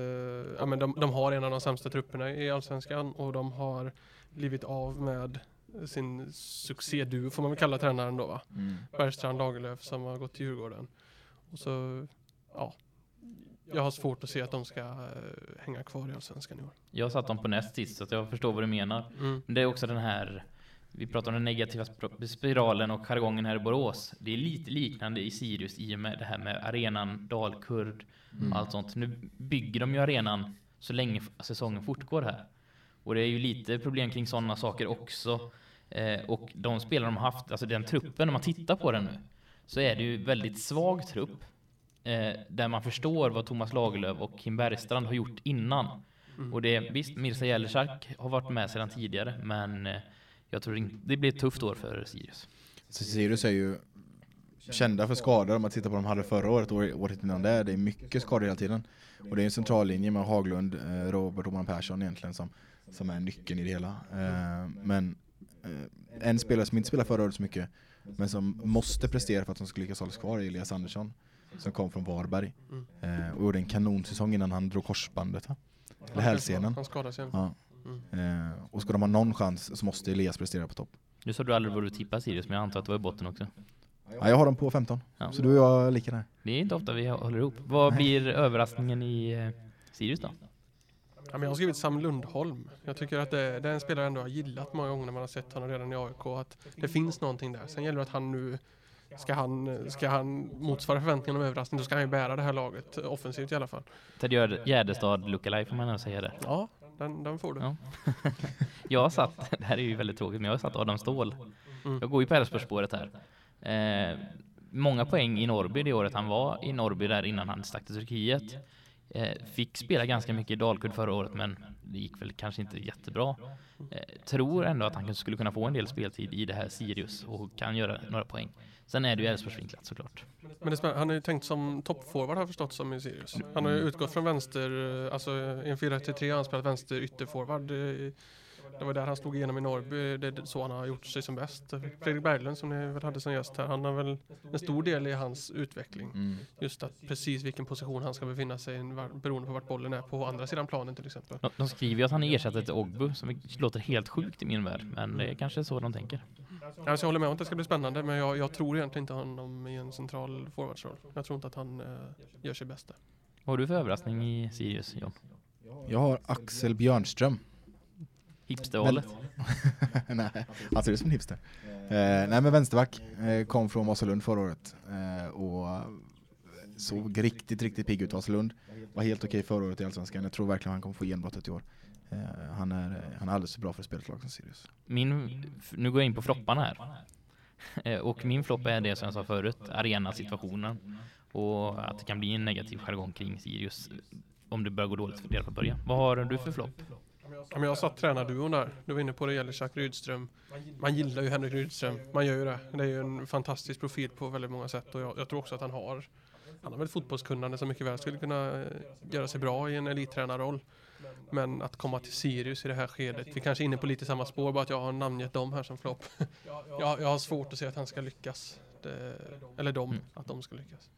ja men de, de har en av de sämsta trupperna i Allsvenskan och de har blivit av med sin succéduo får man väl kalla tränaren då va? Mm. Bergstrand Lagerlöf som har gått till Djurgården. Och så, ja. Jag har svårt att se att de ska eh, hänga kvar i Allsvenskan i år. Jag satt dem på näst sist så att jag förstår vad du menar. Mm. Men det är också den här, vi pratar om den negativa spiralen och jargongen här i Borås. Det är lite liknande i Sirius i och med det här med arenan, dalkurd, Mm. allt sånt. Nu bygger de ju arenan så länge säsongen fortgår här. Och det är ju lite problem kring sådana saker också. Eh, och de spelare de har haft, alltså den truppen, om man tittar på den nu, så är det ju väldigt svag trupp. Eh, där man förstår vad Thomas Lagerlöf och Kim Bergstrand har gjort innan. Och det visst, Mirza Jelesak har varit med sedan tidigare, men eh, jag tror inte, det blir ett tufft år för Sirius. Så Sirius är ju kända för skador om man tittar på de hade förra året och året innan det. Det är mycket skador hela tiden. Och det är en centrallinje med Haglund, eh, Robert och Man Persson egentligen som, som är nyckeln i det hela. Eh, Men eh, en spelare som inte spelade förra året så mycket men som måste prestera för att de ska lyckas hålla sig kvar är Elias Andersson som kom från Varberg Mm. och gjorde en kanonsäsong innan han drog korsbandet. Eller hälsenan. Han skadade sig. Ja. Mm. Eh, och ska de ha någon chans så måste Elias prestera på topp. Nu sa du aldrig vad du tippar Sirius, men jag antar att det var i botten också. Ja, jag har dem på 15. Ja. Så du och jag är lika där. Det är inte ofta vi håller ihop. Vad blir överraskningen i eh, Sirius då? Ja, men jag har skrivit Sam Lundholm. Jag tycker att det, det är en spelare jag ändå har gillat många gånger när man har sett honom redan i AIK. Att det finns någonting där. Sen gäller det att han nu Ska han, ska han motsvara förväntningarna om överraskning då ska han ju bära det här laget offensivt i alla fall. Ted Gärd- Gärdestad lookalike får man nog säga där. Ja, den, den får du. Ja. Jag satt, det här är ju väldigt tråkigt, men jag har satt Adam Ståhl. Mm. Jag går ju på Elfsborgsspåret här. Eh, många poäng i Norrby det året han var i Norrby där innan han stack till Turkiet. Eh, fick spela ganska mycket i Dalkurd förra året men det gick väl kanske inte jättebra. Eh, tror ändå att han skulle kunna få en del speltid i det här Sirius och kan göra några poäng. Sen är det ju Elfsborgsvinklat såklart. Men han är ju tänkt som toppforward har jag förstått som i Sirius. Han har ju utgått från vänster, eh, alltså i en 4-3 har han spelat vänster ytterforward. Det var där han slog igenom i Norrby, det är så han har gjort sig som bäst. Fredrik Berglund som ni väl hade som gäst här, han har väl en stor del i hans utveckling. Mm. Just att precis vilken position han ska befinna sig i beroende på vart bollen är på andra sidan planen till exempel. De, de skriver ju att han är ersättare till Ogbu som låter helt sjukt i min värld, men det är kanske så de tänker. Alltså jag håller med om att det ska bli spännande men jag, jag tror egentligen inte honom i en central forwardsroll. Jag tror inte att han eh, gör sig bäst där. Vad har du för överraskning i Sirius, John? Jag har Axel Björnström. Hipstervalet? nej, han ser ut som en hipster. Eh, nej men vänsterback, eh, kom från Vasalund förra året eh, och såg riktigt, riktigt pigg ut Vasalund. Var helt okej förra året i Allsvenskan. Jag tror verkligen han kommer få genombrottet i år. Eh, han, är, han är alldeles för bra för att spela ett lag som Sirius. Min, nu går jag in på flopparna här. Eh, Och min flopp är det som jag sa förut, arenasituationen. Och att det kan bli en negativ jargong kring Sirius om det börjar gå dåligt för deras från början. Vad har du för flopp? Ja, men jag satt tränarduon där. Du var inne på det gäller Jack Rydström. Man gillar ju Henrik Rydström. Man gör ju det. Det är ju en fantastisk profil på väldigt många sätt och jag, jag tror också att han har han har väl ett fotbollskunnande som mycket väl skulle kunna eh, göra sig bra i en elittränarroll. Men att komma till Sirius i det här skedet. Vi kanske är inne på lite samma spår, bara att jag har namngett dem här som flopp. jag, jag har svårt att se att han ska lyckas. Det, eller dem, Mm. att de ska lyckas.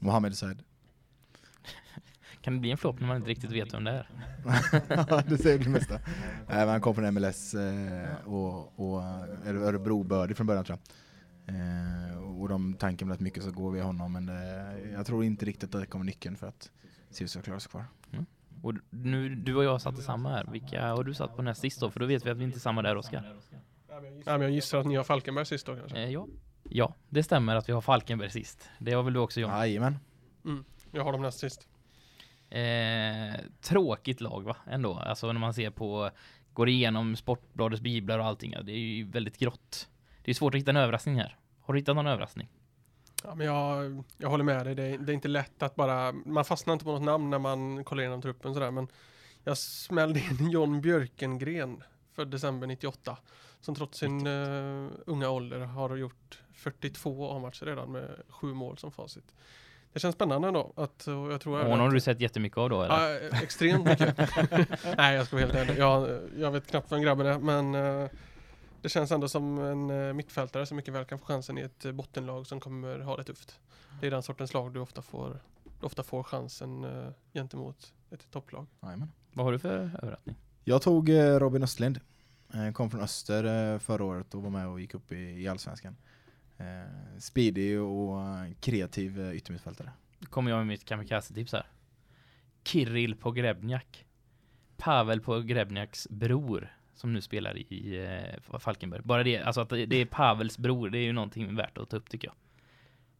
Mohamed Said. Kan det bli en flopp när man inte riktigt vet vem det är? det säger det mesta. Men han kom från MLS eh, och, och eh, Örebrobördig från början tror jag. Eh, och de tanken att mycket ska gå via honom men eh, jag tror inte riktigt att det kommer nyckeln för att Sirius ska klara sig kvar. Och nu, du och jag satte samma här. Vilka har du satt på näst sist då? För då vet vi att vi inte är samma där, Oskar. Ja, men jag gissar att ni har Falkenberg sist då kanske. Eh, ja. ja, det stämmer att vi har Falkenberg sist. Det har väl du också John? Jajamän. Jag har dem näst sist. Eh, tråkigt lag va, ändå. Alltså när man ser på, går igenom Sportbladets biblar och allting. ja, Det är ju väldigt grått. Det är svårt att hitta en överraskning här. Har du hittat någon överraskning? Ja, men jag, jag håller med dig. Det är, det är inte lätt att bara... Man fastnar inte på något namn när man kollar igenom truppen sådär. Men jag smällde in John Björkengren för december 98. Som trots sin eh, unga ålder har gjort 42 A-matcher redan med sju mål som facit. Det känns spännande då. Att, jag tror honom har du sett jättemycket av då eller? Ja, eh, extremt mycket. Nej, jag ska vara helt ärlig. Jag, jag vet knappt vem grabben är, men eh, det känns ändå som en eh, mittfältare som mycket väl kan få chansen i ett eh, bottenlag som kommer ha det tufft. Det är den sortens lag du ofta får, du ofta får chansen eh, gentemot ett topplag. Jajamän. Vad har du för överraskning? Jag tog Robin Östlind. Kom från Öster förra året och var med och gick upp i, Allsvenskan. Speedy och kreativ yttermittfältare. Kommer jag med mitt kamikaze-tips här. Kirill Pogrebniak. Pavel Pogrebniaks bror. Som nu spelar i eh, Falkenberg. Bara det, alltså att det är Pavels bror, det är ju någonting värt att ta upp tycker jag.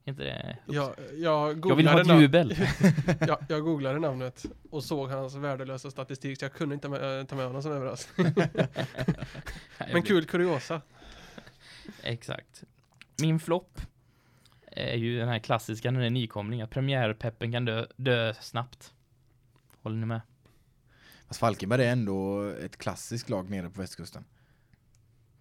Är inte det? Jag, jag, Jag vill ha ett jubel. jag, jag googlade namnet och såg hans värdelösa statistik så jag kunde inte med, eh, ta med honom som överraskning. Men kul kuriosa. Exakt. Min flopp är ju den här klassiska när det är nykomling, att premiärpeppen kan dö, dö snabbt. Håller ni med? Fast Falkenberg är ändå ett klassiskt lag nere på västkusten.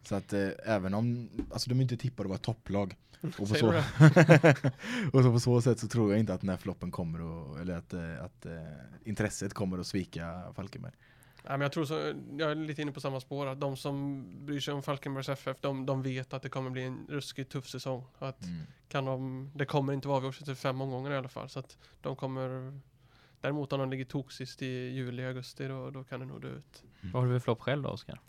Så att eh, även om, alltså de är inte tippade att vara topplag. Och på, så, och så på så sätt så tror jag inte att den här floppen kommer att, eller att, eh, att eh, intresset kommer att svika Falkenberg. Ja, men jag tror så, jag är lite inne på samma spår, att de som bryr sig om Falkenbergs FF, de, de vet att det kommer bli en ruskigt tuff säsong. Att Mm. kan de, det kommer inte vara avgjort till fem omgångar i alla fall, så att de kommer Däremot om de ligger toksist i juli, augusti, då, då kan det nog dö ut. Vad har du för flopp själv då, Oskar?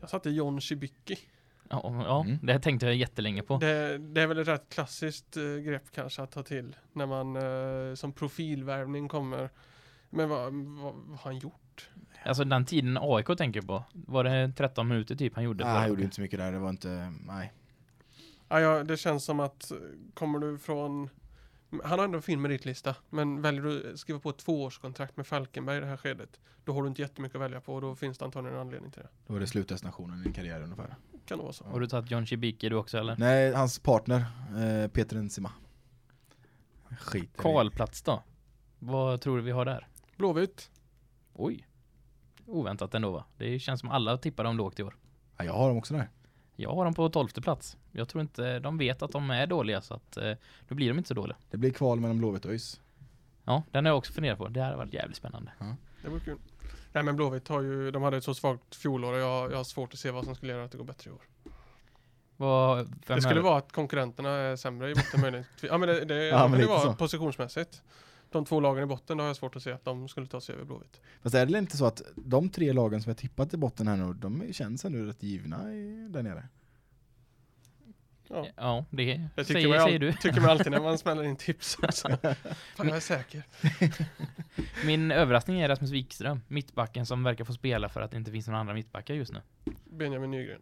Jag satte John Cibicki. Ja, ja Mm. det tänkte jag jättelänge på. Det, det är väl ett rätt klassiskt eh, grepp kanske att ta till när man eh, som profilvärvning kommer. Men vad, vad, vad har han gjort? Alltså den tiden AIK tänker på, var det 13 minuter typ han gjorde? Nej, han gjorde inte så mycket där, det var inte, nej. Ja, ja, det känns som att eh, kommer du från han har ändå en fin meritlista, men väljer du att skriva på ett tvåårskontrakt med Falkenberg i det här skedet, då har du inte jättemycket att välja på och då finns det antagligen en anledning till det. Då var det slutdestinationen i din karriär ungefär. Kan det vara så. Har du tagit John Chibiki du också eller? Nej, hans partner, eh, Peter Enzima. Skit. Kvalplats då? Vad tror du vi har där? Blåvitt. Oj. Oväntat ändå va? Det känns som alla tippar dem lågt i år. Ja, jag har dem också där. Jag har dem på 12 plats. Jag tror inte de vet att de är dåliga så att eh, då blir de inte så dåliga. Det blir kval mellan Blåvitt och ÖIS. Ja, den har jag också funderat på. Det här har varit jävligt spännande. Det var kul. Nej men Blåvitt har ju, de hade ett så svagt fjolår och jag, jag har svårt att se vad som skulle göra att det går bättre i år. Vad, det skulle är- vara att konkurrenterna är sämre i botten möjligt. Ja men det, det, Ja, det men det lite vara så. positionsmässigt. De två lagen i botten, då har jag svårt att se att de skulle ta sig över Blåvitt. Fast är det inte så att de tre lagen som jag tippat i botten här nu, de känns ändå rätt givna i, där nere? Ja. Ja, det Jag tycker, säger, man, säger du. tycker man alltid när man smäller in tips. Alltså. Fan jag är säker. Min överraskning är Rasmus Wikström, mittbacken som verkar få spela för att det inte finns några andra mittbackar just nu. Benjamin Nygren.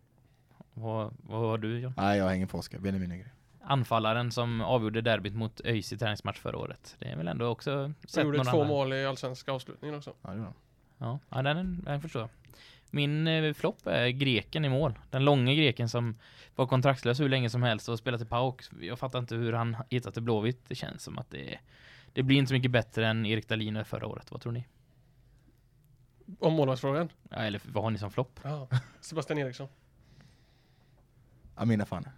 Vad, vad har du John? Nej, jag hänger på Oskar. Benjamin Nygren. Anfallaren som avgjorde derbyt mot ÖIS i träningsmatch förra året. Det är väl ändå också sett gjorde två annan. mål i allsvenska avslutningen också. Ja, det. Ja, ja den, den förstår jag. Min eh, flopp är greken i mål. Den långa greken som var kontraktslös hur länge som helst och spelade till Pauk. Jag fattar inte hur han hittat till Blåvitt. Det känns som att det, det blir inte så mycket bättre än Erik Dahlin förra året. Vad tror ni? Om målvaktsfrågan? Ja, eller vad har ni som flopp? Ja. Sebastian Eriksson. Amina fan.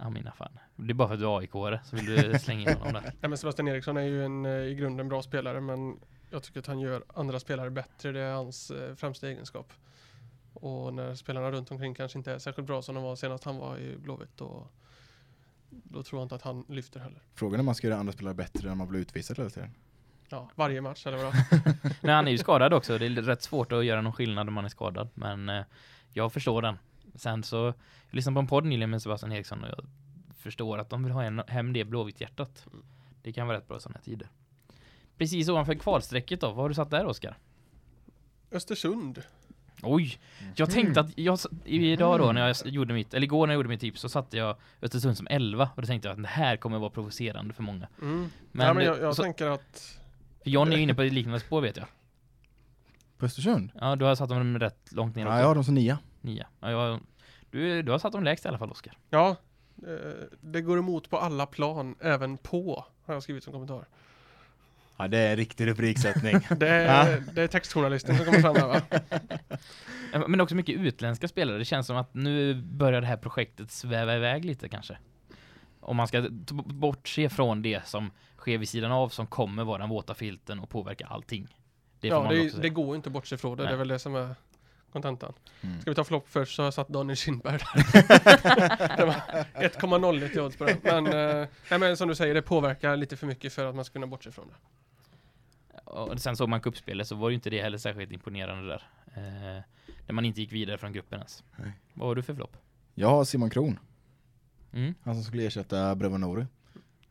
Ja, mina fan. Det är bara för att du är aik så vill du slänga in honom där. Nej, men Sebastian Eriksson är ju en eh, i grunden bra spelare men jag tycker att han gör andra spelare bättre. Det är hans eh, främsta egenskap. Och när spelarna runt omkring kanske inte är särskilt bra som de var senast han var i Blåvitt då, då tror jag inte att han lyfter heller. Frågan är om man ska göra andra spelare bättre när man blir utvisad hela tiden. Ja, varje match eller vadå? Nej, han är ju skadad också. Det är rätt svårt att göra någon skillnad om man är skadad. Men eh, jag förstår den. Sen så, jag lyssnade på en podd nyligen med Sebastian Eriksson och jag förstår att de vill ha en, hem det Blåvitt-hjärtat. Det kan vara rätt bra i sådana här tider. Precis ovanför kvalstrecket då, vad har du satt där Oskar? Östersund. Oj, jag tänkte att jag, idag då när jag gjorde mitt, eller igår när jag gjorde mitt tips så satte jag Östersund som 11 och då tänkte jag att det här kommer vara provocerande för många. Mm. Men, ja, men jag, jag så, tänker att för John är ju inne på ett liknande spår vet jag. På Östersund? Ja, du har satt dem rätt långt ner Ja, jag har dem som nia. Nia. Ja, jag, du, du har satt dem lägst i alla fall Oskar. ja, eh, det går emot på alla plan, även på, har jag skrivit som kommentar. Ja, det är en riktig rubriksättning. Det är, det är textjournalisten som kommer fram här va? Ja, Men också mycket utländska spelare. Det känns som att nu börjar det här projektet sväva iväg lite kanske. Om man ska bortse från det som sker vid sidan av som kommer vara den våta filten och påverka allting. Det ja, det, det går inte bort sig ifrån det. Det Nej. är väl det som är kontentan. Mm. Ska vi ta flopp först så har jag satt Daniel Kindberg där. det var 1,01 i odds på den. Men, eh, nej, men som du säger, det påverkar lite för mycket för att man ska kunna bortse från det. Och sen såg man kuppspelet så var ju inte det heller särskilt imponerande där. Eh, när man inte gick vidare från gruppen ens. Nej. Vad har du för flopp? Jag har Simon Kron, Mm. han som skulle ersätta Brevonori.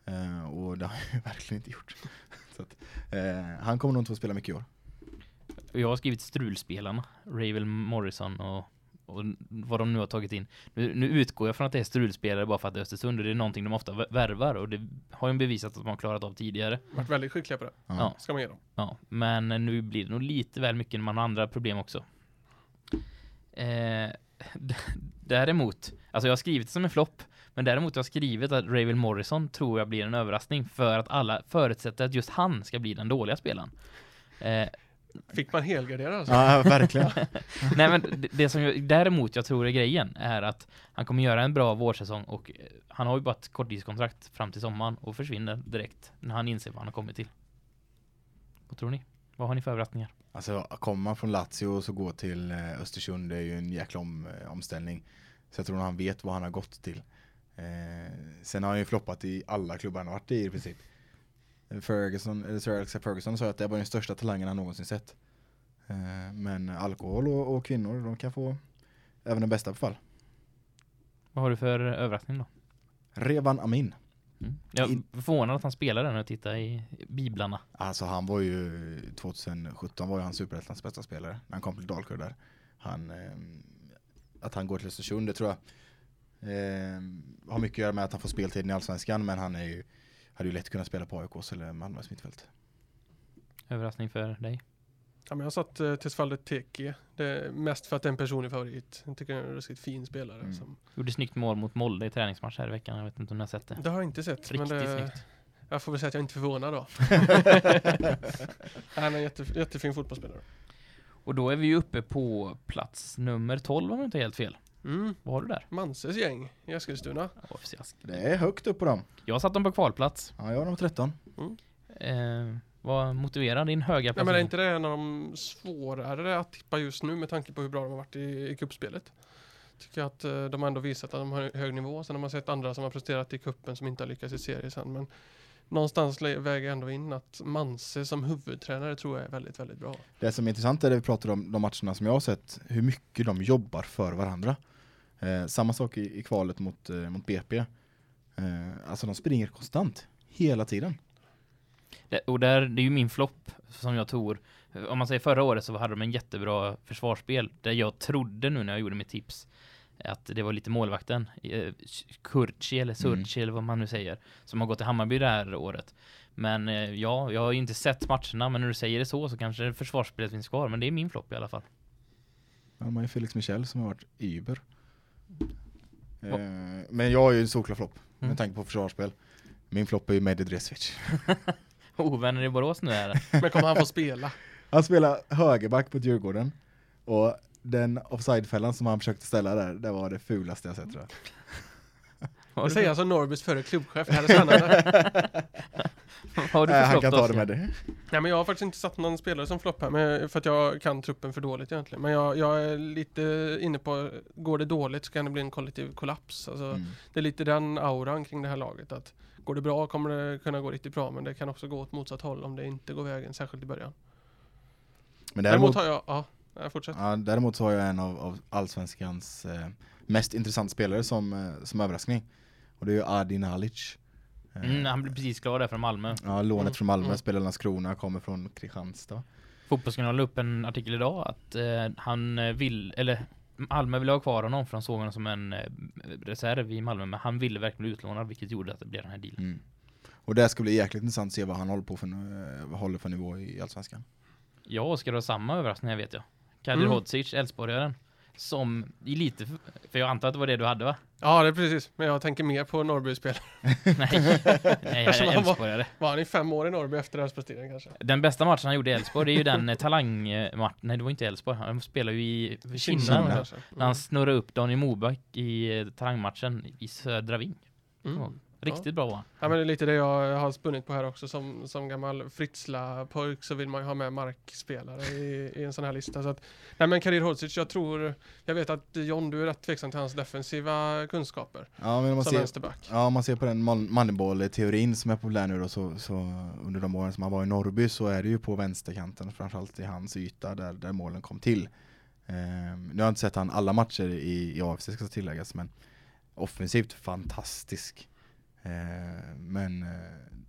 Eh, och det har han ju verkligen inte gjort. Så att, eh, han kommer nog inte få spela mycket i år. Jag har skrivit strulspelarna, Ravel Morrison och, och vad de nu har tagit in. Nu, nu utgår jag från att det är strulspelare bara för att det är Östersund och det är någonting de ofta vä- värvar och det har ju bevisat att de har klarat av tidigare. Varit väldigt skickliga på det. Ja. Ska man ge dem. Ja, men nu blir det nog lite väl mycket när man har andra problem också. Eh, däremot, alltså jag har skrivit det som en flopp, men däremot har jag skrivit att Ravel Morrison tror jag blir en överraskning för att alla förutsätter att just han ska bli den dåliga spelaren. Eh, Fick man helgardera alltså? Ja, verkligen. Nej men det, det som jag, däremot jag tror är grejen är att han kommer göra en bra vårsäsong och eh, han har ju bara ett korttidskontrakt fram till sommaren och försvinner direkt när han inser vad han har kommit till. Vad tror ni? Vad har ni för överraskningar? Alltså kommer man från Lazio och så gå till eh, Östersund det är ju en jäkla om, eh, omställning. Så jag tror han vet vad han har gått till. Eh, sen har han ju floppat i alla klubbar han har varit i i princip. Ferguson, eller Sir Alex Ferguson sa att det var den största talangen han någonsin sett. Eh, men alkohol och, och kvinnor, de kan få även den bästa på fall. Vad har du för överraskning då? Revan Amin. Mm. Jag är förvånad att han spelar den och tittar i biblarna. Alltså han var ju 2017 var ju han superettans bästa spelare när han kom till Dalkurd där. Han, eh, att han går till Östersund det tror jag eh, har mycket att göra med att han får speltiden i Allsvenskan men han är ju, hade ju lätt kunnat spela på AIKs eller Malmös mittfält. Överraskning för dig? Ja, men jag har satt uh, Tesfalde Teki. Det är mest för att det är en personlig favorit. Jag tycker det är en ruskigt fin spelare. Mm. Som, Gjorde snyggt mål mot Molde i träningsmatch här i veckan. Jag vet inte om ni har sett det. det har jag inte sett. Riktigt men det, snyggt. Jag får väl säga att jag inte är förvånad då. Han är en jätte, jättefin fotbollsspelare. Och då är vi ju uppe på plats nummer 12 om jag inte är helt fel. Mm. Vad har du där? Manses gäng i Eskilstuna. Det är högt upp på dem. Jag satt dem på kvalplats. Ja, jag har dem 13. Eh, vad motiverar din höga Nej, men är placering? inte det en av de svårare att tippa just nu med tanke på hur bra de har varit i, i kuppspelet? Tycker jag att eh, de har ändå visat att de har hög nivå. Sen har man sett andra som har presterat i kuppen som inte har lyckats i serie sen. Men någonstans väger jag ändå in att Manse som huvudtränare tror jag är väldigt, väldigt bra. Det som är intressant är det vi pratar om de matcherna som jag har sett, hur mycket de jobbar för varandra. Eh, samma sak i, i kvalet mot, eh, mot BP. Eh, alltså de springer konstant, hela tiden. Det, och där, det är ju min flopp som jag tror. Om man säger förra året så hade de en jättebra försvarsspel. Där jag trodde nu när jag gjorde mitt tips att det var lite målvakten, eh, Kurci eller Surci eller vad man nu säger, som har gått till Hammarby det här året. Men eh, ja, jag har ju inte sett matcherna, men när du säger det så så kanske försvarsspelet finns kvar. Men det är min flopp i alla fall. Ja, har ju Felix Michel som har varit Uber. Eh, men jag har ju en solklar flopp Mm. med tanke på försvarsspel. Min flopp är ju Mehdi Dresvic. Ovänner i Borås nu är det. Men kommer han få spela? Han spelar högerback på Djurgården och den offsidefällan som han försökte ställa där, det var det fulaste jag sett tror jag. Du säger alltså Norrbys förre klubbchef. Det här är spännande. vad har du för han flopp kan ta det med det. Nej men jag har faktiskt inte satt någon spelare som flopp här men för att jag kan truppen för dåligt egentligen. Men jag, jag är lite inne på, går det dåligt så kan det bli en kollektiv kollaps. Alltså, Mm. Det är lite den auran kring det här laget. Att går det bra kommer det kunna gå riktigt bra men det kan också gå åt motsatt håll om det inte går vägen, särskilt i början. Men Däremot, däremot, har jag, ja, jag fortsätter. ja, däremot så har jag en av, av allsvenskans eh, mest intressanta spelare som, eh, som överraskning. Och det är ju Adi Nalic. Eh, Mm, han blev precis klar där från Malmö. Ja, lånet Mm, från Malmö, mm. spelar Landskrona, kommer från Kristianstad. Fotbollskanalen la upp en artikel idag att eh, han eh, vill, eller Malmö ville ha kvar honom för han såg honom som en eh, reserv i Malmö men han ville verkligen bli utlånad vilket gjorde att det blev den här dealen. Mm. Och det ska bli jäkligt intressant att se vad han håller på för, vad håller för nivå i Allsvenskan. Jag och Oskar har samma överraskning vet jag. Kadir Mm. Hodzic, Elfsborgaren. Som i lite, för, jag antar att det var det du hade va? Ja det är precis, men jag tänker mer på Norrby-spel. Nej, Nej jag är han var- Elfsborgare. Var han i fem år i Norrby efter prestering kanske? Den bästa matchen han gjorde i Elfsborg det är ju den eh, talangmatchen, nej det var inte Elfsborg, han spelar ju i Kinna kanske. När han snurrar upp Daniel Moback i eh, talangmatchen i Södra Ving. Mm. Ja. Riktigt bra var han. Ja men det är lite det jag har spunnit på här också som, som gammal Fritzla-pojk så vill man ju ha med markspelare i, i en sån här lista. Så att, nej men Kadir Hodzic, jag tror, jag vet att John du är rätt tveksam till hans defensiva kunskaper Ja, men om man som ser, vänsterback. ja, om man ser på den Moneyball-teorin som är populär nu då, så, så under de åren som han var i Norrby så är det ju på vänsterkanten, framförallt i hans yta där, där målen kom till. Ehm, nu har jag inte sett han alla matcher i, i AFC ska tilläggas, men offensivt fantastisk. Ehm, men eh,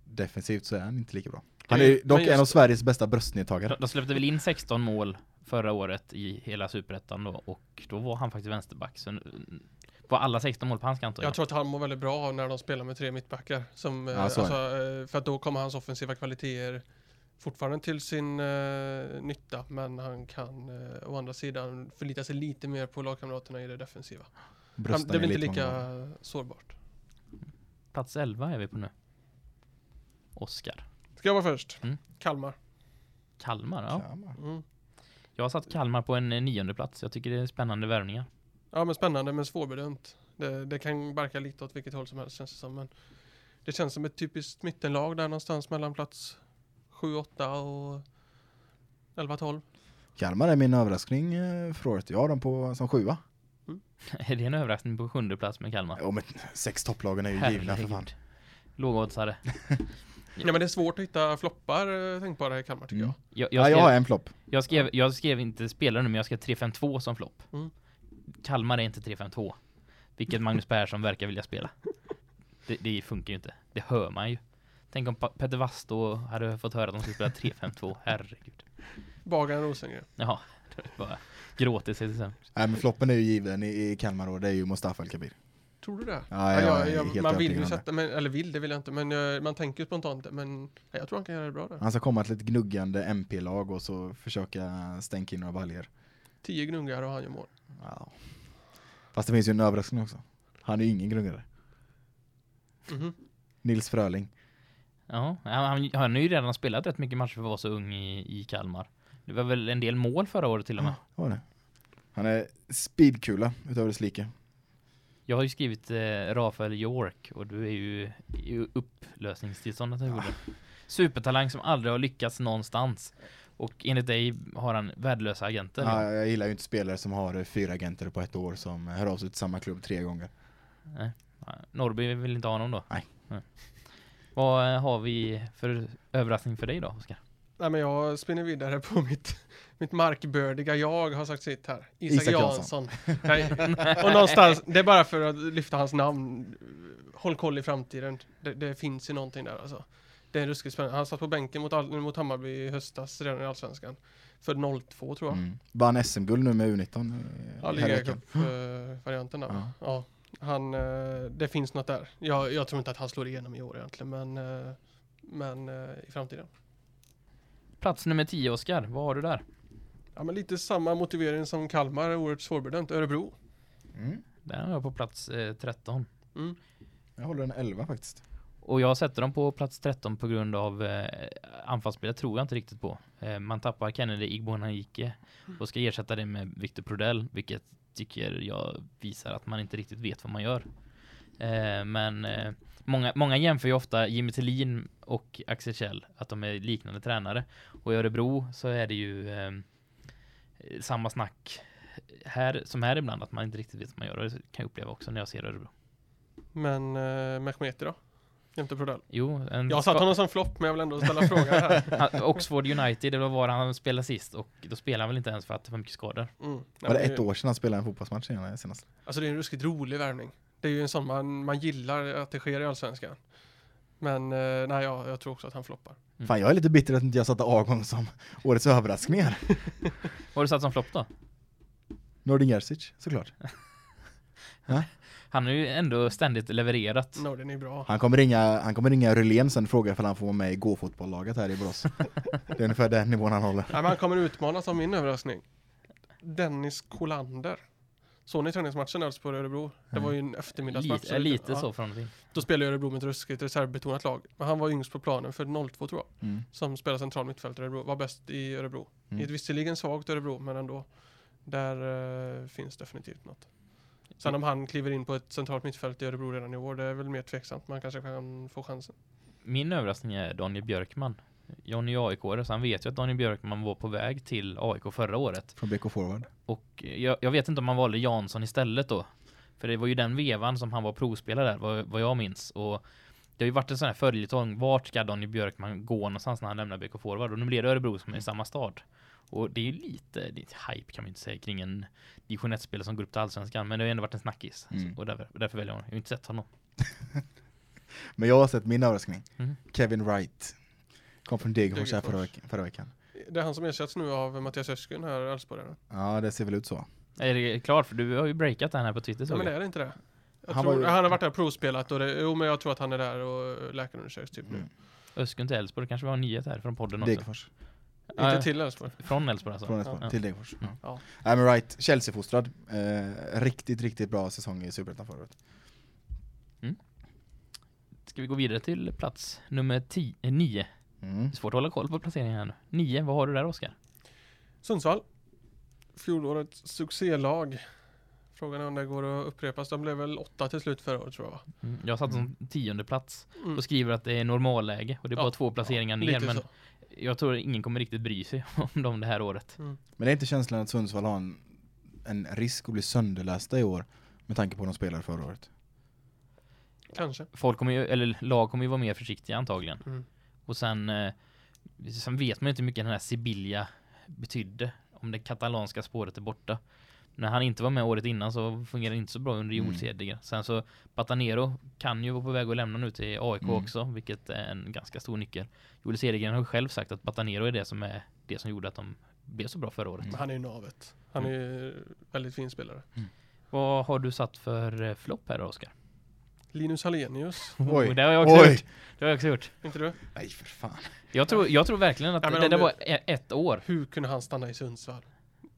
defensivt så är han inte lika bra. Han är dock just- en av Sveriges bästa bröstnedtagare. De, släppte väl in 16 mål förra året i hela superettan då och då var han faktiskt vänsterback. Så på alla 16 mål på hans kant Jag ja. tror att han mår väldigt bra när de spelar med tre mittbackar. Som, eh, Ja, är alltså, eh, för att då kommer hans offensiva kvaliteter fortfarande till sin eh, nytta. Men han kan eh, å andra sidan förlita sig lite mer på lagkamraterna i det defensiva. Han, det blir inte många lika sårbart. Plats 11 är vi på nu. Oskar. Ska jag vara först? Mm. Kalmar. Kalmar, ja. Man. Mm. Jag har satt Kalmar på en eh, nionde plats. Jag tycker det är spännande värvningar. Ja men spännande men svårbedömt. Det, det kan barka lite åt vilket håll som helst känns det som. Men det känns som ett typiskt mittenlag där någonstans mellan plats 7, 8 och 11, 12. Kalmar är min överraskning eh, för året. Jag har dem på som sjua. Är det en överraskning på sjunde plats med Kalmar? Ja, men sex topplagen är ju givna för fan. Herregud. Lågoddsare. Ja men det är svårt att hitta floppar eh, tänkbara i Kalmar tycker Mm. jag. Jag, jag, Ja, skrev, jag har en flopp. jag, skrev, jag skrev inte spelare nu, men jag skrev 3-5-2 som flopp. Mm. Kalmar är inte 3-5-2. Vilket Magnus Persson verkar vilja spela. Det, det funkar ju inte. Det hör man ju. Tänk om Petter Vasto hade fått höra att de skulle spela 3-5-2. Herregud. Bagaren Rosengren. Jaha. det Bara gråter sig till sen. Nej men floppen är ju given i, i Kalmar och det är ju Mustafa El-Kabir. Tror du det? Ja, jag är jag, helt man vill ju det. sätta, men, eller vill det vill jag inte, men eh, man tänker ju spontant det, men nej, jag tror han kan göra det bra där. Han ska komma till ett gnuggande MP-lag och så försöka stänka in några baljor. Tio gnuggar och han gör mål. Ja. Fast det finns ju en överraskning också. Han är ju ingen gnuggare. Mhm. Nils Fröling. Ja, han, han har ju redan spelat rätt mycket matcher för att vara så ung i, i Kalmar. Det var väl en del mål förra året till och med. Ja, var det. Han är speedkula utöver dess like. Jag har ju skrivit eh, Rafael York och du är ju i upplösningstillstånd att jag gjorde. Supertalang som aldrig har lyckats någonstans. Och enligt dig har han värdelösa agenter. Ja, jag gillar ju inte spelare som har eh, fyra agenter på ett år som hör av sig till samma klubb tre gånger. Nej. Ja, Norrby vill inte ha honom då? Nej. Vad eh, har vi för överraskning för dig då, Oskar? Nej men jag spinner vidare på mitt, mitt markbördiga jag har sagt sitt här. Isak, Isak Jansson. Nej. Och någonstans, det är bara för att lyfta hans namn. Håll koll i framtiden. Det, det finns ju någonting där alltså. Det är ruskigt spännande. Han satt på bänken mot, all, mot Hammarby i höstas redan i Allsvenskan. För 02 tror jag. Mm. Vann SM-guld nu med U19. eh, Ja, ligacup-varianten där. Ja. Ja. Han, eh, det finns något där. Jag, jag tror inte att han slår igenom i år egentligen, men eh, Men eh, i framtiden. Plats nummer 10 Oskar, vad har du där? Ja men lite samma motivering som Kalmar, oerhört svårbedömt. Örebro. Mm. Den har jag på plats eh, 13. Mm. Jag håller en 11 faktiskt. Och jag sätter dem på plats 13 på grund av eh, anfallsspelet tror jag inte riktigt på. Eh, man tappar Kennedy Igbonanike och ska ersätta det med Victor Prodell, vilket tycker jag visar att man inte riktigt vet vad man gör. Eh, men eh, många, många jämför ju ofta Jimmy Tillin och Axel Kjell, att de är liknande tränare. Och i Örebro så är det ju eh, samma snack här som här ibland, att man inte riktigt vet vad man gör. Och det kan jag uppleva också när jag ser Örebro. Men eh, Mehmeti då? Jämte Prodell. Jo, en Jag satt honom som flopp men jag vill ändå ställa frågan här. Oxford United, det var var han spelade sist och då spelade han väl inte ens för att det var mycket skador. Mm. Var det ett år sedan han spelade en fotbollsmatch senare, senast? Alltså det är en ruskigt rolig värvning. Det är ju en sån man, man gillar att det sker i Allsvenskan. Men eh, nej, ja, jag tror också att han floppar. Mm. Fan jag är lite bitter att inte jag satte Agon som årets överraskning här. Har du satt som flopp då? Nordin Jersic, såklart. Han har ju ändå ständigt levererat. Norden är bra. Han kommer ringa, han kommer ringa Rylén sen och fråga ifall han får vara med i gå-fotbolllaget här i Borås. Det är ungefär den nivån han håller. Nej, men han kommer utmanas av min överraskning. Dennis Kolander. Såg ni träningsmatchen Elfsborg Örebro? Det var ju en eftermiddagsmatch. Lite, lite ja. så från till. Då spelade Örebro med ett ruskigt reservbetonat lag. Men han var yngst på planen för 02 tror jag. Mm. Som spelar central mittfältare i Örebro. Var bäst i Örebro. Mm. I ett visserligen svagt Örebro, men ändå. Där eh, finns definitivt något. Sen om han kliver in på ett centralt mittfält i Örebro redan i år, det är väl mer tveksamt. Man kanske kan få chansen. Min överraskning är Daniel Björkman. Johnny aik så han vet ju att Daniel Björkman var på väg till AIK förra året. Från BK Forward. Och jag, jag vet inte om man valde Jansson istället då. För det var ju den vevan som han var provspelare där, vad, vad jag minns. Och det har ju varit en sån här följetong. Vart ska Daniel Björkman gå någonstans när han lämnar BK Forward? Och nu blir det Örebro som är i samma stad. Och det är ju lite, lite hype kan man inte säga kring en division 1-spelare som går upp till Allsvenskan. Men det har ändå varit en snackis. Mm. Och därför, därför väljer jag honom. Jag har inte sett honom. Men jag har sett min överraskning. Mhm. Kevin Wright. Kom från Degerfors här förra, veck- förra veckan. Det är han som ersätts nu av Mattias Öskun här, Elfsborgaren. Ja, det ser väl ut så. Är det klart? För du har ju breakat den här på Twitter Ja, men jag. är det inte det? Han tror, var ju- han har varit där och provspelat och det, jo men jag tror att han är där och läkarundersöks typ nu. Mm. Öskun till Elfsborg, kanske var en nyhet här från podden också. Degerfors. Inte till Elfsborg. Från Elfsborg alltså. Från Elfsborg Ja. till Degerfors. Ja. Ja. Nej men right, Chelsea-fostrad. Eh, riktigt, riktigt bra säsong i Superettan förra året. Ska vi gå vidare till plats nummer 10, eh, 9. Mm. Det är svårt att hålla koll på placeringen här nu. 9, vad har du där Oskar? Sundsvall. Fjolårets succélag. Frågan är om det går att upprepas. De blev väl åtta till slut förra året tror jag? Mm. Jag satt som tionde plats Mm. och skriver att det är normalläge och det är bara Ja, två placeringar ner Lite men så. jag tror ingen kommer riktigt bry sig om dem det här året. Mm. Men det är inte känslan att Sundsvall har en, en risk att bli sönderlästa i år med tanke på hur de spelade förra året. Kanske. Folk kommer ju, eller lag kommer ju vara mer försiktiga antagligen. Mm. Och sen, eh, sen vet man ju inte hur mycket den här Sibilia betydde. Om det katalanska spåret är borta. När han inte var med året innan så fungerade det inte så bra under Mm. Joel Cedergren. Sen så Batanero kan ju vara på väg att lämna nu till AIK Mm. också, vilket är en ganska stor nyckel. Joel Cedergren har själv sagt att Batanero är det som är det som gjorde att de blev så bra förra året. Men han är ju navet. Han är ju väldigt fin spelare. Vad har du satt för eh, flopp här då, Oskar? Linus Hallenius. Oj. Det har jag också Oj. gjort. Det har jag också gjort. Inte du? Nej för fan. Jag tror, jag tror verkligen att Ja, det där du- var e- ett år. Hur kunde han stanna i Sundsvall?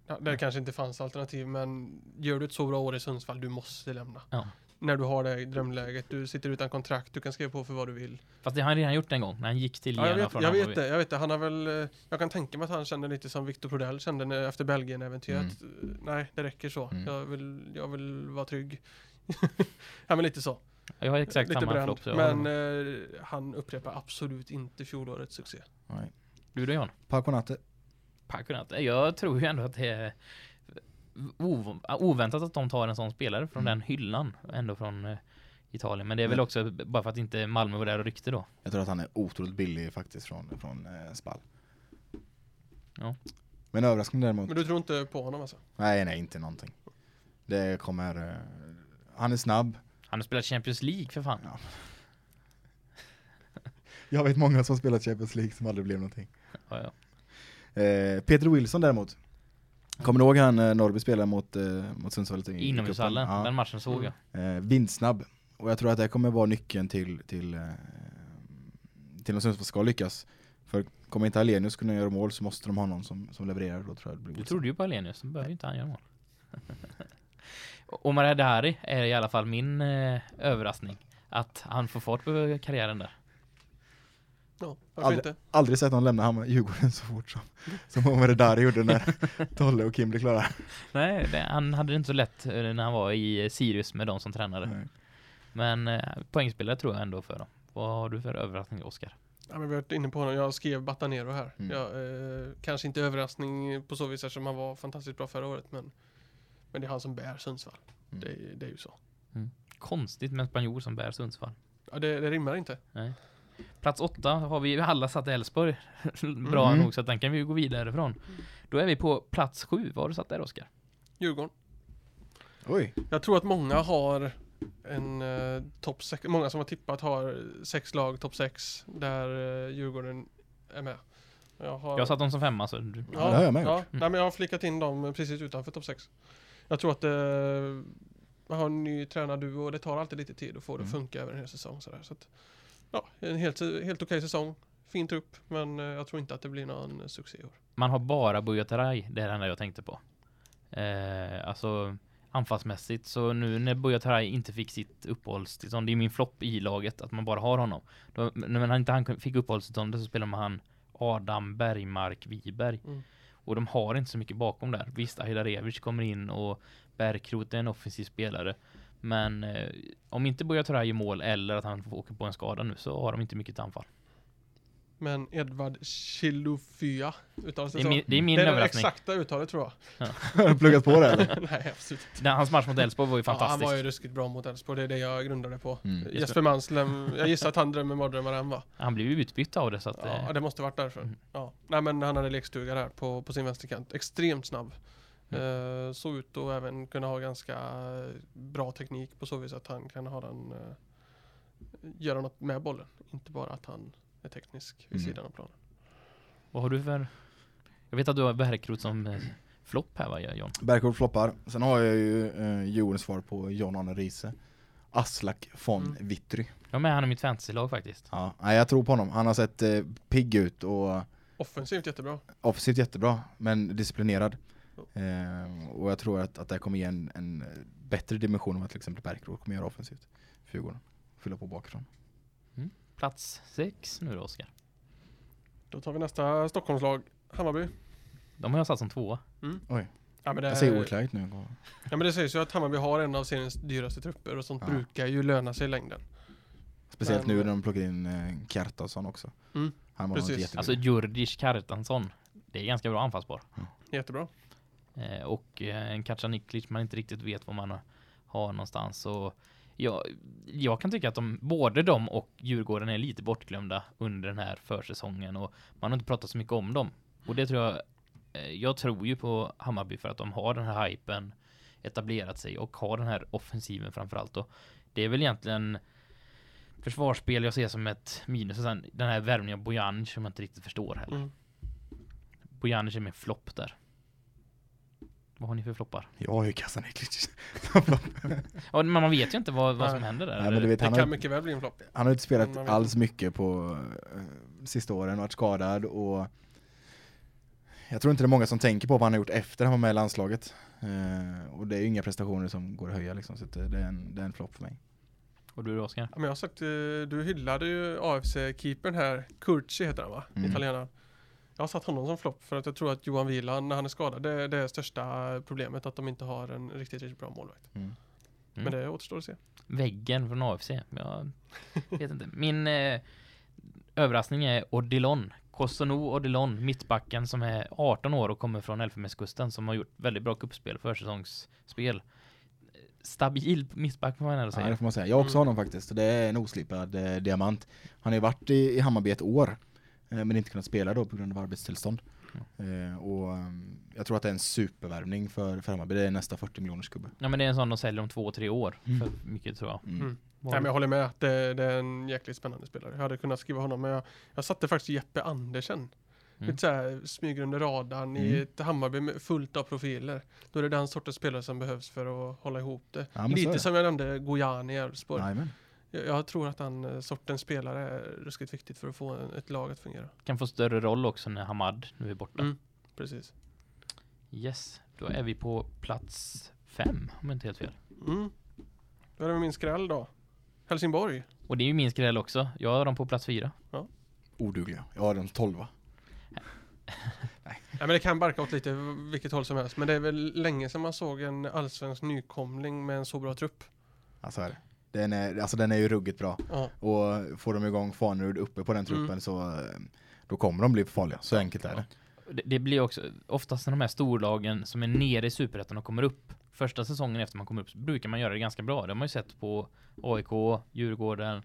Ja, det kanske inte fanns alternativ men gör du ett så bra år i Sundsvall, du måste lämna. Ja. När du har det drömläget, du sitter utan kontrakt, du kan skriva på för vad du vill. Fast det har han redan gjort en gång när han gick till Ja, jag vet, från jag vet det, jag vet det. Han har väl, eh, jag kan tänka mig att han känner lite som Victor Prodell kände när, efter Belgien-äventyret. att, eh, Nej, det räcker så. Mm. Jag, vill, jag vill vara trygg. ja, men lite så. Jag har exakt lite samma bränd. flopp. Men eh, han upprepar absolut inte fjolårets succé. Nej. Du då John? Paconate. Paconat. Jag tror ju ändå att det är ov- oväntat att de tar en sån spelare från Mm. den hyllan. Ändå från eh, Italien. Men det är väl också bara för att inte Malmö var där och ryckte då. Jag tror att han är otroligt billig faktiskt från, från eh, Spall. Ja. Men överraskning däremot. Men du tror inte på honom alltså? Nej nej inte någonting. Det kommer, eh, han är snabb. Han har spelat Champions League för fan. Ja. Jag vet många som spelat Champions League som aldrig blev någonting. Ja, ja. Eh, Peter Wilson däremot. Kommer du ihåg han eh, Norrby spelade mot, eh, mot Sundsvall? Inomhushallen. cupen? Den matchen såg Mm. jag. Ja. Eh, vindsnabb. Och jag tror att det kommer vara nyckeln till, till eh, till om Sundsvall ska lyckas. För kommer inte Alenius kunna göra mål så måste de ha någon som, som levererar. Då tror jag det blir Du trodde ju på Alenius, då behöver inte han göra mål. Och Maria Dari är i alla fall min eh, överraskning. Att han får fart på karriären där. Ja, varför Aldrig- inte? Aldrig sett någon lämna Hammar, Djurgården så fort som, som Omar Dari gjorde när Tolle och Kim blev klara. Nej, det, han hade det inte så lätt eh, när han var i eh, Sirius med de som tränare. Nej. Men eh, poängspelare tror jag ändå för dem. Vad har du för överraskning, Oskar? Ja, men vi har varit inne på honom. Jag skrev Batanero här. Mm. Ja, eh, kanske inte överraskning på så vis eftersom han var fantastiskt bra förra året. Men, men det är han som bär Sundsvall. Mm. Det, det är ju så. Konstigt med en spanjor som bär Sundsvall. Ja, det, det rimmar inte. Nej. Plats åtta har vi alla satt Elfsborg. Bra Mm. nog så att den kan vi ju gå vidare ifrån. Då är vi på plats sju. Vad har du satt där, Oskar? Djurgården. Oj, Jag tror att många har en eh, topp sex. Många som har tippat har sex lag topp sex där eh, Djurgården är med. Jag har, Jag har satt dem som femma, så du... Ja, det har jag med ja, gjort. nej, men jag har flickat in dem precis utanför topp sex. Jag tror att eh, man har en ny tränarduo och det tar alltid lite tid att få det att Mm. funka över en hel säsong. Sådär. Så att, ja, en helt, helt okej säsong. Fin trupp, men eh, jag tror inte att det blir någon succé i år. Man har bara Bujataraj, det är det enda jag tänkte på. Eh, alltså anfallsmässigt, så nu när Bujataraj inte fick sitt uppehållstillstånd, det är min flopp i laget att man bara har honom. Då, när han inte han fick uppehållstillstånd så spelar man han Adam Bergmark Wiberg. Mm. Och de har inte så mycket bakom där. Visst, Ahirarevic kommer in och Bergkrot är en offensiv spelare. Men eh, om inte Bujataraj gör mål eller att han får åka på en skada nu så har de inte mycket till anfall. Men Edvard Chilufya uttalas Det så? min, det är min det är det överraskning. exakta uttalet tror jag. har du pluggat på det eller? Nej, absolut inte. Den, hans match mot Elfsborg var ju Ja, han fantastisk. var ju ruskigt bra mot Elfsborg, det är det jag grundade på. Mm. Jesper Manslem, jag gissar att han drömmer mardrömmar än va? Han blev ju utbytt av det så att... Ja, eh, det måste varit därför. Mm. Ja. Nej men han hade lekstuga där på, på sin vänsterkant. Extremt snabb. Mm. Eh, såg ut att även kunna ha ganska eh, bra teknik på så vis att han kan ha den eh, göra något med bollen. Inte bara att han är teknisk vid Mm. sidan av planen. Vad har du för... Jag vet att du har Bergkrot som eh, flopp här va, John? Bergkort floppar. Sen har jag ju eh, Djurgårdens svar på John Arne Riise. Aslak von Mm. Wittry. Jag har med han i mitt fantasylag faktiskt. Ja, nej, jag tror på honom. Han har sett eh, pigg ut och Offensivt jättebra. offensivt jättebra, men disciplinerad. Eh, och jag tror att, att det kommer ge en, en bättre dimension än vad till exempel Bergkort kommer göra offensivt för Djurgården. Fylla på bakifrån. Plats sex nu då, Oskar. Då tar vi nästa Stockholmslag. Hammarby. De har jag satt som tvåa. Ja, men det, Jag säger oklart nu. ja men det sägs ju att Hammarby har en av seriens dyraste trupper och sånt Ja. brukar ju löna sig i längden. Speciellt Men- nu när de plockar in eh, Kjartason också. Mm, Han var precis. Alltså Djurdjic Kartansson. Det är ganska bra anfallsbar. Jättebra. Eh, och eh, en Kacaniklic man inte riktigt vet vad man har, har någonstans. Så jag, jag kan tycka att de, både de och Djurgården är lite bortglömda under den här försäsongen och man har inte pratat så mycket om dem. Och det tror jag, eh, jag tror ju på Hammarby för att de har den här hypen etablerat sig och har den här offensiven framförallt. Och det är väl egentligen försvarsspel jag ser som ett minus. Och sen den här värvningen av Bojanic som jag inte riktigt förstår heller. Mm. Bojanic är min flopp där. Vad har ni för floppar? Jag har ju Kasaniklic. Ja, men man vet ju inte vad, vad som händer där. Nej, men du vet, Det han, kan har, mycket väl bli en flopp. han har inte spelat alls mycket på eh, sista åren, varit skadad och jag tror inte det är många som tänker på vad han har gjort efter han var med i landslaget. Eh, och det är ju inga prestationer som går att höja liksom, så att det, är en, det är en flopp för mig. Och du då, Oskar? Ja, men jag har sagt, eh, du hyllade ju AFC-keepern här, Curci heter han va? Mm. Italienaren. Jag har satt honom som flopp för att jag tror att Johan Wieland när han är skadad, det, det är största problemet att de inte har en riktigt, riktigt bra målvakt. Mm. Mm. Men det återstår att se. Väggen från AFC. Jag vet inte. Min eh, överraskning är Odilon. Kosono Odilon, mittbacken som är 18 år och kommer från Elfenbenskusten som har gjort väldigt bra kuppspel, försäsongsspel. Stabil mittback får man ändå Ja, säga. det får man säga. Jag har också Mm. honom faktiskt. Det är en oslipad eh, diamant. Han har ju varit i, i Hammarby ett år, men inte kunnat spela då på grund av arbetstillstånd. Eh, och ehm, jag tror att det är en supervärvning för, för Hammarby. Det är nästa 40 miljoners kubbe. Ja men det är en sån de säljer om två, tre år. Mm. För mycket tror jag. Mm. Mm. Nej, men jag håller med, det, det är en jäkligt spännande spelare. Jag hade kunnat skriva honom, men jag, jag satte faktiskt Jeppe Andersen. Mm. Lite såhär, smyger under radarn i Mm. ett Hammarby med fullt av profiler. Då är det den sortens spelare som behövs för att hålla ihop det. Ja, så Lite det. som jag nämnde Gojani i Elfsborg. Jag, jag tror att den eh, sortens spelare är ruskigt viktigt för att få ett lag att fungera. Kan få större roll också när Hamad nu är borta. Mm. Precis. Yes, då är vi på plats fem om jag inte helt fel. Mm. Då är det min skräll då. Helsingborg. Och det är ju min skräll också. Jag har dem på plats fyra. Odugliga. Jag har den tolva. Ja, men det kan barka åt lite vilket håll som helst. Men det är väl länge sedan man såg en allsvensk nykomling med en så bra trupp. Alltså är det. Den är, alltså den är ju ruggigt bra. Ja. Och får de igång Fanerud uppe på den truppen Mm. så eh, då kommer de bli farliga. Så enkelt är det. Det, det blir också oftast när de här storlagen som är nere i superettan och kommer upp. Första säsongen efter man kommer upp så brukar man göra det ganska bra. Det har man ju sett på AIK, Djurgården,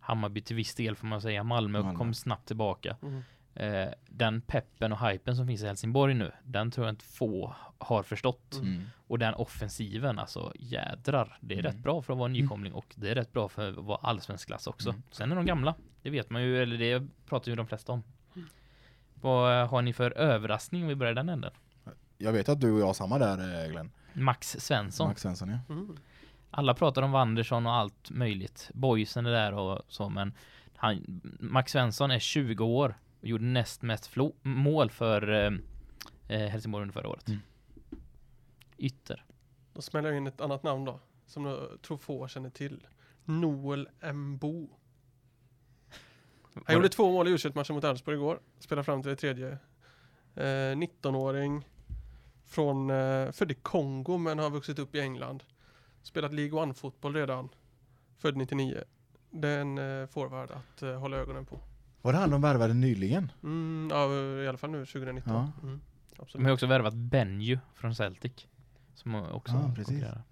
Hammarby till viss del får man säga. Malmö, Malmö. kom snabbt tillbaka. Mm. Eh, den peppen och hypen som finns i Helsingborg nu, den tror jag inte få har förstått. Mm. Mm. Och den offensiven, alltså jädrar. Det är Mm. rätt bra för att vara en nykomling och det är rätt bra för att vara allsvensk klass också. Mm. Sen är de gamla, det vet man ju, eller det pratar ju de flesta om. Vad har ni för överraskning om vi börjar den änden? Jag vet att du och jag har samma där eh, Glenn. Max Svensson. Max Svensson ja. Mm. Alla pratar om Wandersson och allt möjligt. Boysen är där och så, men han, Max Svensson är 20 år och gjorde näst mest mål för eh, eh, Helsingborg under förra året. Mm. Ytter. Då smäller jag in ett annat namn då. Som jag tror få känner till. Noel Mbo. Han gjorde två mål i u matchen mot Elfsborg igår. Spelade fram till det tredje. Eh, 19-åring. Från, eh, född i Kongo men har vuxit upp i England. Spelat League One-fotboll redan. Född 99. Det är en eh, forward att eh, hålla ögonen på. Var det han de värvade nyligen? Mm, ja, i alla fall nu 2019. Ja. Mm, De absolut. har ju också värvat Benju från Celtic. Som också Ja, precis. konkurrerar.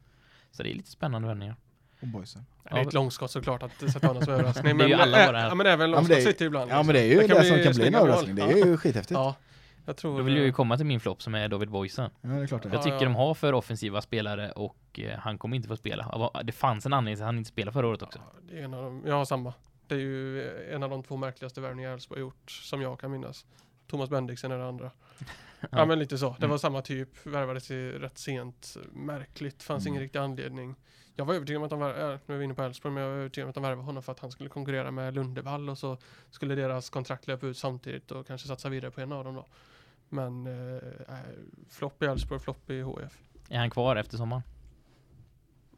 Så det är lite spännande vändningar. Och boysen. Det är ett långskott såklart att sätta honom som överraskning. Det är ju alla våra här. ja, men även Ja, men långskott det är- sitter ibland. Ja men det är ju Det det, kan som kan bli en överraskning. Det är ju skithäftigt. Ja. Ja, jag tror... Då vill jag ju komma till min flopp som är David Boysen. det är klart det. Jag Ja, tycker ja. de har för offensiva spelare och eh, han kommer inte få spela. Det fanns en anledning till att han inte spelade förra året också. Ja, det är en av dem. Jag har samma. Det är ju en av de två märkligaste värvningar Elfsborg gjort som jag kan minnas. Thomas Bendixen är det andra. Ja, men lite så. Det Mm. var samma typ. Värvades rätt sent. Märkligt. Fanns Mm. ingen riktig anledning. Jag var övertygad om att de värvade, äh, nu är vi inne på Elfsborg, men jag var övertygad om att de värvade honom för att han skulle konkurrera med Lundevall och så skulle deras kontrakt löpa ut samtidigt och kanske satsa vidare på en av dem då. Men eh, äh, flopp i Elfsborg, flopp i HF. Är han kvar efter sommaren?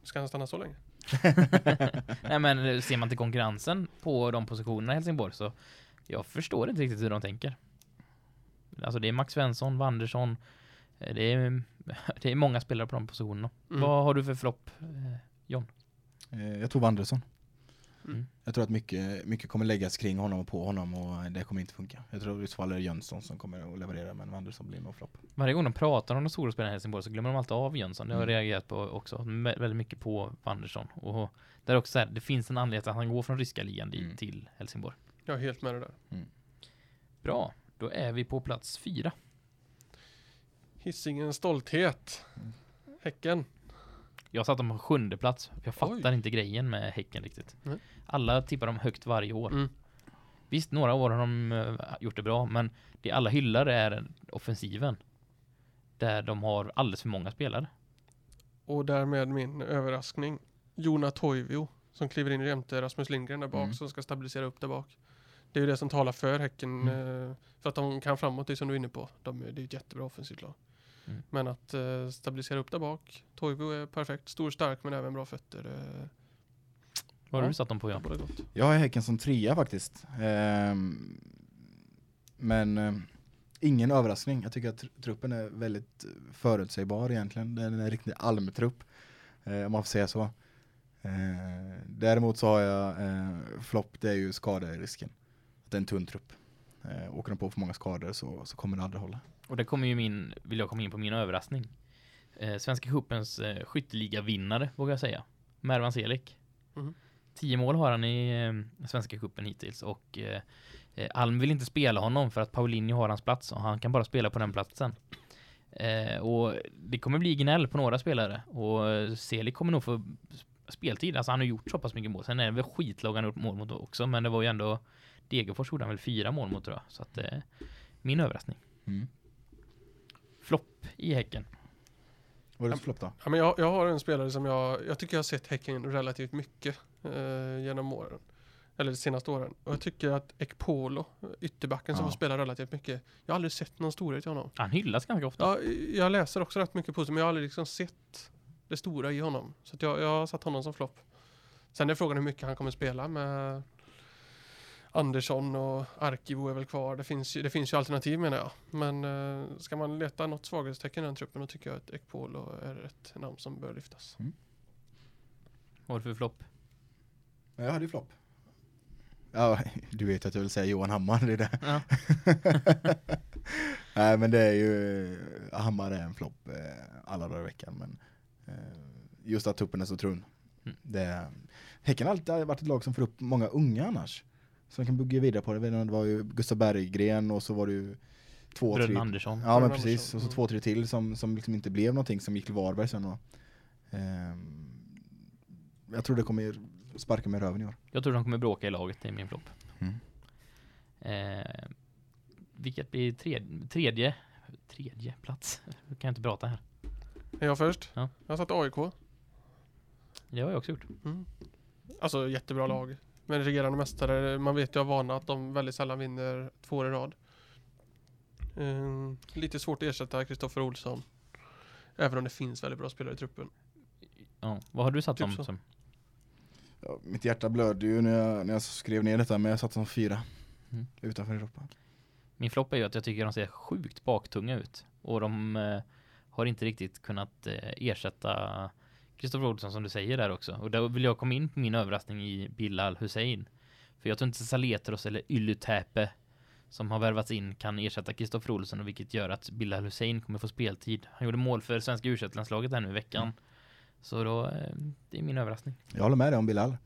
Ska han stanna så länge? Nej men eh, ser man till konkurrensen på de positionerna i Helsingborg så jag förstår inte riktigt hur de tänker. Alltså det är Max Svensson, Wandersson, eh, det är, det är många spelare på de positionerna. Mm. Vad har du för flopp? eh, Eh, Jag tror Wandersson. Mm. Jag tror att mycket, mycket kommer läggas kring honom och på honom och det kommer inte funka. Jag tror i så fall är det Jönsson som kommer att leverera men Wandersson blir nog flopp. Varje gång de pratar om de stora spelarna i Helsingborg så glömmer de alltid av Jönsson. Det har jag Mm. reagerat på också. Vä- Väldigt mycket på Wandersson. Och där också så här, det finns en anledning att han går från ryska ligan Mm. till Helsingborg. Jag är helt med det där. Bra, då är vi på plats fyra. Hisingens stolthet. Häcken. Jag satt dem på sjunde plats. Jag fattar Oj. inte grejen med Häcken riktigt. Nej. Alla tippar dem högt varje år. Mm. Visst, några år har de eh, gjort det bra, men det alla hyllar är offensiven. Där de har alldeles för många spelare. Och därmed min överraskning. Jona Toivio som kliver in jämte Rasmus Lindgren där bak Mm. som ska stabilisera upp där bak. Det är ju det som talar för Häcken. Mm. eh, För att de kan framåt, det är som du är inne på. De, det är ett jättebra offensivt lag. Mm. Men att eh, stabilisera upp där bak. Toivio är perfekt. Stor, stark men även bra fötter. eh, Vad har Ja. du satt dem på Jan? Jag har Häcken som trea faktiskt. Ehm, men ehm, ingen överraskning. Jag tycker att tr- truppen är väldigt eh, förutsägbar egentligen. Den är en riktig almtrupp. Eh, om man får säga så. Eh, däremot så har jag eh, flopp, det är ju skaderisken. Det är en tunn trupp. Eh, åker de på för många skador så, så kommer det aldrig hålla. Och det kommer ju min, vill jag komma in på min överraskning. Eh, Svenska cupens eh, skytteliga-vinnare, vågar jag säga. Mervan Selik. Mhm. Tio mål har han i eh, Svenska cupen hittills och eh, eh, Alm vill inte spela honom för att Paulinho har hans plats och han kan bara spela på den platsen. Eh, och det kommer bli gnäll på några spelare och Selik kommer nog få sp- speltid. Alltså han har gjort så pass mycket mål. Sen är det väl skitlag han har gjort mål mot också, men det var ju ändå Degerfors gjorde han väl fyra mål mot tror jag. Så att eh, min överraskning. Mm. Flopp i Häcken. Vad är det för flopp då? Ja, men jag, jag har en spelare som jag, jag tycker jag har sett Häcken relativt mycket eh, genom åren. Eller de senaste åren. Och jag tycker att Ekpolo, ytterbacken som Ja. får spela relativt mycket. Jag har aldrig sett någon storhet i honom. Han hyllas ganska ofta. Ja, jag läser också rätt mycket positivt men jag har aldrig liksom sett det stora i honom. Så att jag, jag har satt honom som flopp. Sen är frågan hur mycket han kommer spela med Andersson och Arkivo är väl kvar. Det finns, ju- det finns ju alternativ menar jag. Men eh, ska man leta något svaghetstecken i den truppen då tycker jag att Ekpolo är ett namn som bör lyftas. Vad är det för flopp? Ja, Jag hade ju flopp. Ja, du vet att jag vill säga Johan Hammar, det är det. Ja. Nej men det är ju, Hammar är en flopp eh, alla dagar i veckan men eh, just att tuppen är så tunn. Mm. Det, häcken har alltid varit ett lag som får upp många unga annars. Som kan bygga vidare på det. Det var ju Gustav Berggren och så var det ju två, Bröderna tre. Andersson. Ja men precis, och så mm. två, tre till som, som liksom inte blev någonting som gick till Varberg sen då. Ehm, jag tror det kommer sparka med röven i år. Jag tror de kommer bråka i laget, det är min flopp. Mm. Eh, vilket blir tredje, tredje, tredje plats? Jag kan inte prata här. Är jag först? Ja. Jag har satt AIK. Det har jag också gjort. Mm. Alltså jättebra lag. Men regerande mästare, man vet ju av vana att de väldigt sällan vinner två år i rad. Ehm, lite svårt att ersätta Kristoffer Olsson. Även om det finns väldigt bra spelare i truppen. Ja. Vad har du satt Typ dem så. som? Ja, mitt hjärta blödde ju när jag, när jag skrev ner detta men jag satt som fyra Mm. utanför Europa. Min flopp är ju att jag tycker de ser sjukt baktunga ut. Och de eh, har inte riktigt kunnat eh, ersätta Kristoffer Olsson som du säger där också. Och där vill jag komma in på min överraskning i Bilal Hussein. För jag tror inte Saletros eller Yllytäpe som har värvats in kan ersätta Kristoffer Olsson och vilket gör att Bilal Hussein kommer få speltid. Han gjorde mål för svenska u landslaget här nu i veckan. Så då, eh, det är min överraskning. Jag håller med dig om Bilal.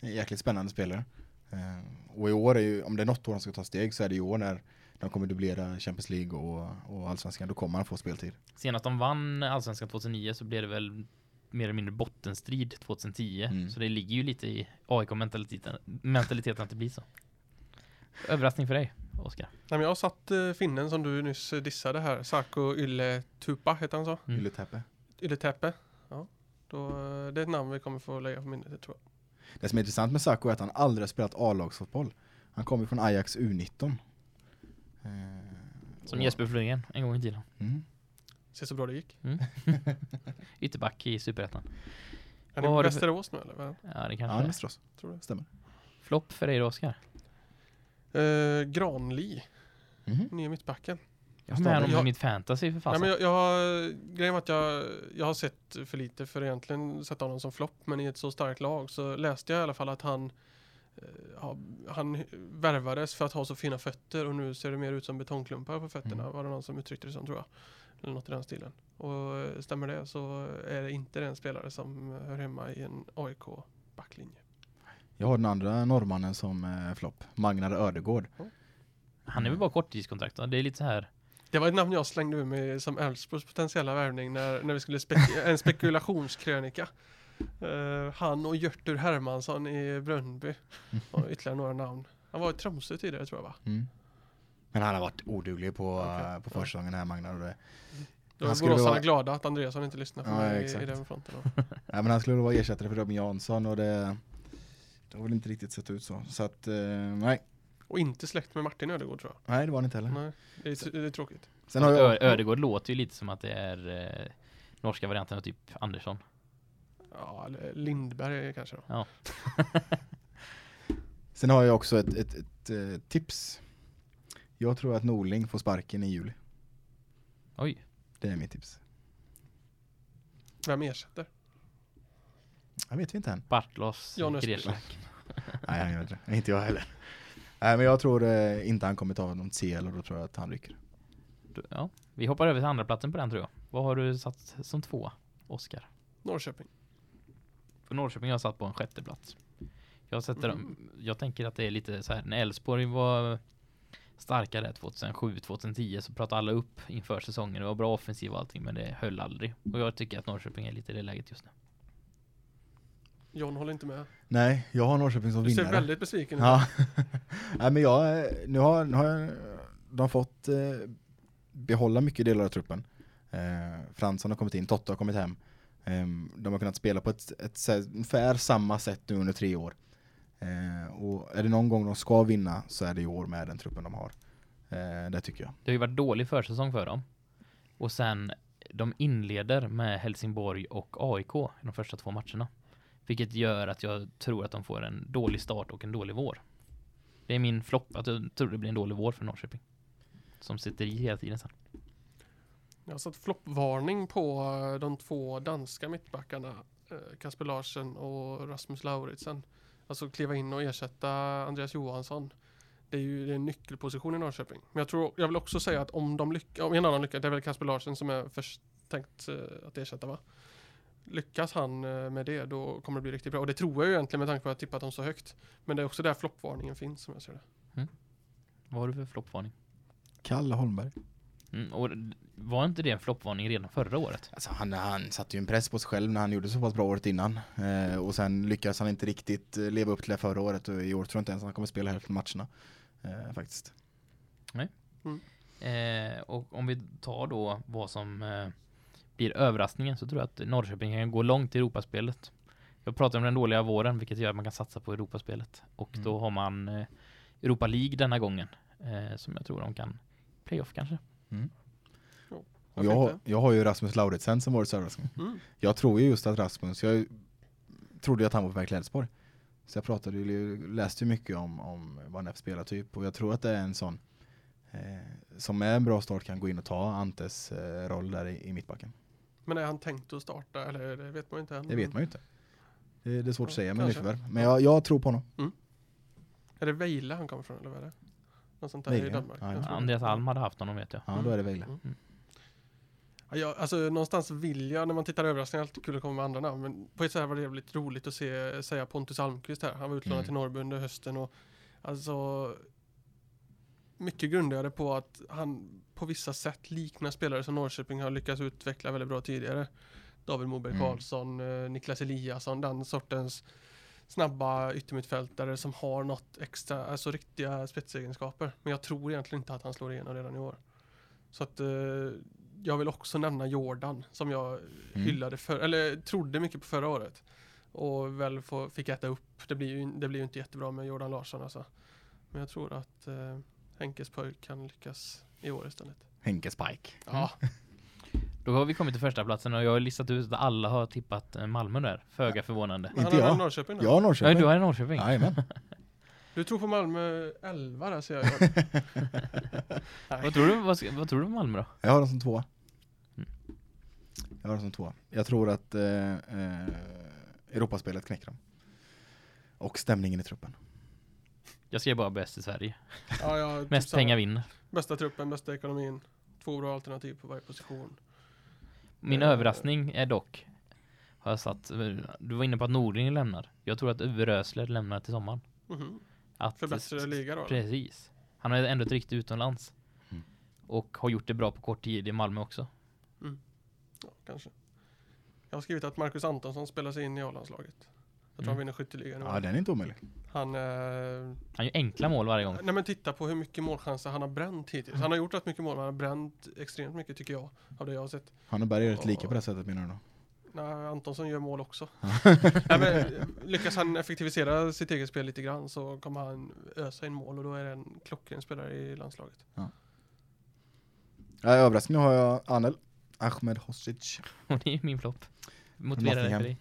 Jäkligt spännande spelare. Eh, och i år är ju, om det är något år han ska ta steg så är det i år när de kommer dubblera Champions League och, och Allsvenskan. Då kommer han få speltid. Senast de vann Allsvenskan 2009 så blev det väl mer eller mindre bottenstrid 2010. Mm. Så det ligger ju lite i AIK-mentaliteten mentaliteten att det blir så. Överraskning för dig, Oskar. Nej, men jag har satt eh, finnen som du nyss dissade här. Sako Ylletupa, heter han så? Mm. Ylletäpe. Ylletäpe. Ja. Då, eh, det är ett namn vi kommer få lägga på minnet, tror jag. Det som är intressant med Sacco är att han aldrig har spelat A-lagsfotboll. Han kommer från Ajax U19. Eh, Som och- Jesper Florén en gång i tiden. Mm. Se så bra det gick. Ytterback i Superettan. Är Vad det för- Västerås nu eller? vad? Ja, det Ja, kanske han är är. Västerås. Tror det. Stämmer. Flopp för dig då, Oskar. Eh, Granli, Mhm. nya mittbacken. Jag har med honom i mitt fantasy för Nej, fasen. men jag, jag har, grejen var att jag, jag har sett för lite för egentligen sätta honom som flopp. Men i ett så starkt lag så läste jag i alla fall att han eh, ja, han värvades för att ha så fina fötter och nu ser det mer ut som betongklumpar på fötterna. Mm. Var det någon som uttryckte det som tror jag. Eller något i den stilen. Och eh, stämmer det så är det inte den spelare som hör hemma i en AIK-backlinje. Jag har den andra norrmannen som eh, flopp. Magnar Ödegård. Han är väl bara korttidskontrakt? Det är lite så här. Det var ett namn jag slängde ur mig som Elfsborgs potentiella värvning när, när vi skulle spek- en spekulationskrönika. Eh, han och Hjörtur Hermansson i Brönnby. Och ytterligare några namn. Han var i Tromsö tidigare tror jag va? Mm. Men han har varit oduglig på, Okej, eh, på ja. försäsongen här Magnar. Och det. Då Han är skulle boråsarna vara- glada att Andreasson inte lyssnar på Ja, mig i, exakt. i den fronten. Nej, men han skulle vara ersättare för Robin Jansson och det, det har väl inte riktigt sett ut så. Så att, eh, nej. Och inte släkt med Martin Ödegård tror jag. Nej, det var han inte heller. Nej, det är, det är tråkigt. Sen har jag, Ödegård låter ju lite som att det är eh, norska varianten av typ Andersson. Ja, eller Lindberg kanske då. Ja. sen har jag också ett, ett, ett, eh, tips. Jag tror att Norling får sparken i juli. Oj. Det är mitt tips. Vem ersätter? Jag vet vi inte än. Bartlos Jan. Nej, han gör inte det. Inte jag heller. Nej, men jag tror eh, inte han kommer ta något CL och då tror jag att han rycker. Ja, vi hoppar över till andra platsen på den tror jag. Vad har du satt som två, Oskar? Norrköping. För Norrköping har jag satt på en sjätte plats. Jag sätter dem, Mm. jag tänker att det är lite så här, när Elfsborg var starkare 2007-2010 så pratade alla upp inför säsongen. Det var bra offensiv och allting men det höll aldrig. Och jag tycker att Norrköping är lite i det läget just nu. John håller inte med. Nej, jag har Norrköping som Du ser vinnare. väldigt besviken ut. Ja. Nej, men jag, nu har, nu har jag, de fått eh, behålla mycket delar av truppen. Eh, Fransson har kommit in, Totte har kommit hem. Eh, de har kunnat spela på ett, ett, sä- ungefär samma sätt nu under tre år. Eh, och är det någon gång de ska vinna så är det i år med den truppen de har. Eh, det tycker jag. Det har ju varit dålig försäsong för dem. Och sen de inleder med Helsingborg och AIK i de första två matcherna. Vilket gör att jag tror att de får en dålig start och en dålig vår. Det är min flopp att jag tror det blir en dålig vår för Norrköping. Som sitter i hela tiden sen. Jag har satt floppvarning på eh, de två danska mittbackarna eh, Kasper Larsen och Rasmus Lauritsen. Alltså kliva in och ersätta Andreas Johansson. Det är ju det är en nyckelposition i Norrköping. Men jag tror, jag vill också säga att om de lyckas, om en annan lyckas, det är väl Kasper Larsen som är först tänkt eh, att ersätta va? Lyckas han eh, med det då kommer det bli riktigt bra. Och det tror jag ju egentligen med tanke på att jag tippat dem så högt. Men det är också där floppvarningen finns som jag ser det. Vad har du för floppvarning? Kalle Holmberg. Mm, och var inte det en floppvarning redan förra året? Alltså han, han satte ju en press på sig själv när han gjorde så pass bra året innan. Eh, och sen lyckades han inte riktigt eh, leva upp till det förra året och i år tror jag inte ens han kommer spela hälften matcherna. Eh, faktiskt. Eh, och om vi tar då vad som eh, blir överraskningen så tror jag att Norrköping kan gå långt i Europaspelet. Jag pratar om den dåliga våren vilket gör att man kan satsa på Europaspelet. Och Mm. då har man eh, Europa League denna gången. Eh, som jag tror de kan playoff kanske. Och Varför jag, jag har ju Rasmus Lauritsen som årets överraskning. Mm. Jag tror ju just att Rasmus, jag trodde ju att han var på väg till Elfsborg. Så jag pratade ju, läste ju mycket om, om vad han är för spelartyp och jag tror att det är en sån eh, som med en bra start kan gå in och ta Antes eh, roll där i, i mittbacken. Men är han tänkt att starta eller det vet man ju inte än. Det vet man ju inte. Det, det är svårt att Ja, säga med nyförvärv. Men jag, jag tror på honom. Är det Vejle han kommer från eller vad är det? Något sånt där Vejle, i Danmark. ja, ja. Andreas Alm hade haft honom vet jag. Ja, då är det Vejle. Ja, jag, alltså någonstans vill jag, när man tittar överraskningar, alltid kul att komma med andra namn. Men på ett sätt var det jävligt roligt att se, säga Pontus Almqvist här. Han var utlånad Mm. till Norrby under hösten och alltså mycket grundade på att han på vissa sätt liknar spelare som Norrköping har lyckats utveckla väldigt bra tidigare. David Moberg Mm. Karlsson, eh, Niklas Eliasson, den sortens snabba yttermittfältare som har något extra, alltså riktiga spetsegenskaper. Men jag tror egentligen inte att han slår igenom redan i år. Så att eh, jag vill också nämna Jordan som jag Mm. hyllade för, eller trodde mycket på förra året. Och väl få, fick äta upp. Det blir, ju, det blir ju inte jättebra med Jordan Larsson alltså. Men jag tror att eh, Henkes pojk kan lyckas i år istället. Henke Spike. Ja, Då har vi kommit till första platsen och jag har listat ut att alla har tippat eh, Malmö där. Föga förvånande. men Inte har jag. Norrköping då? Ja, Ja, Norrköping. du har en Norrköping. Jajamän. Du tror på Malmö 11 där ser jag. Vad tror du, vad, vad tror du om Malmö då? Jag har dem som tvåa. Mm. Jag har dem som tvåa. Jag tror att eh, eh, Europaspelet knäcker dem. Och stämningen i truppen. Jag skrev bara bäst i Sverige. Ja, jag, typ Mest samma. pengar vinner. Bästa truppen, bästa ekonomin. Två bra alternativ på varje position. Min Eh. överraskning är dock har jag satt, du var inne på att Nordling lämnar. Jag tror att Rösler lämnar till sommaren. Mhm. Att, För bättre liga då? Precis. Han har ändå ett riktigt utomlands. Mm. Och har gjort det bra på kort tid i Malmö också. Ja, kanske. Jag har skrivit att Marcus Antonsson spelar sig in i A-landslaget. Jag tror Mm. han vinner skytteligan. Ja, den är inte omöjlig. Han, eh, Han gör enkla mål varje gång. nej men titta på hur mycket målchanser han har bränt hittills. Han har gjort rätt mycket mål, men han har bränt extremt mycket tycker jag. Av det jag har sett. Han och Berg är rätt lika på det sättet menar du då? Nej, Antonsson gör mål också. nej, men, lyckas han effektivisera sitt eget spel lite grann så kommer han ösa in mål och då är det en klockren spelare i landslaget. Ja, överraskning har jag Anel. Ahmed Hosic. Och det är min flopp. Motivera det för dig.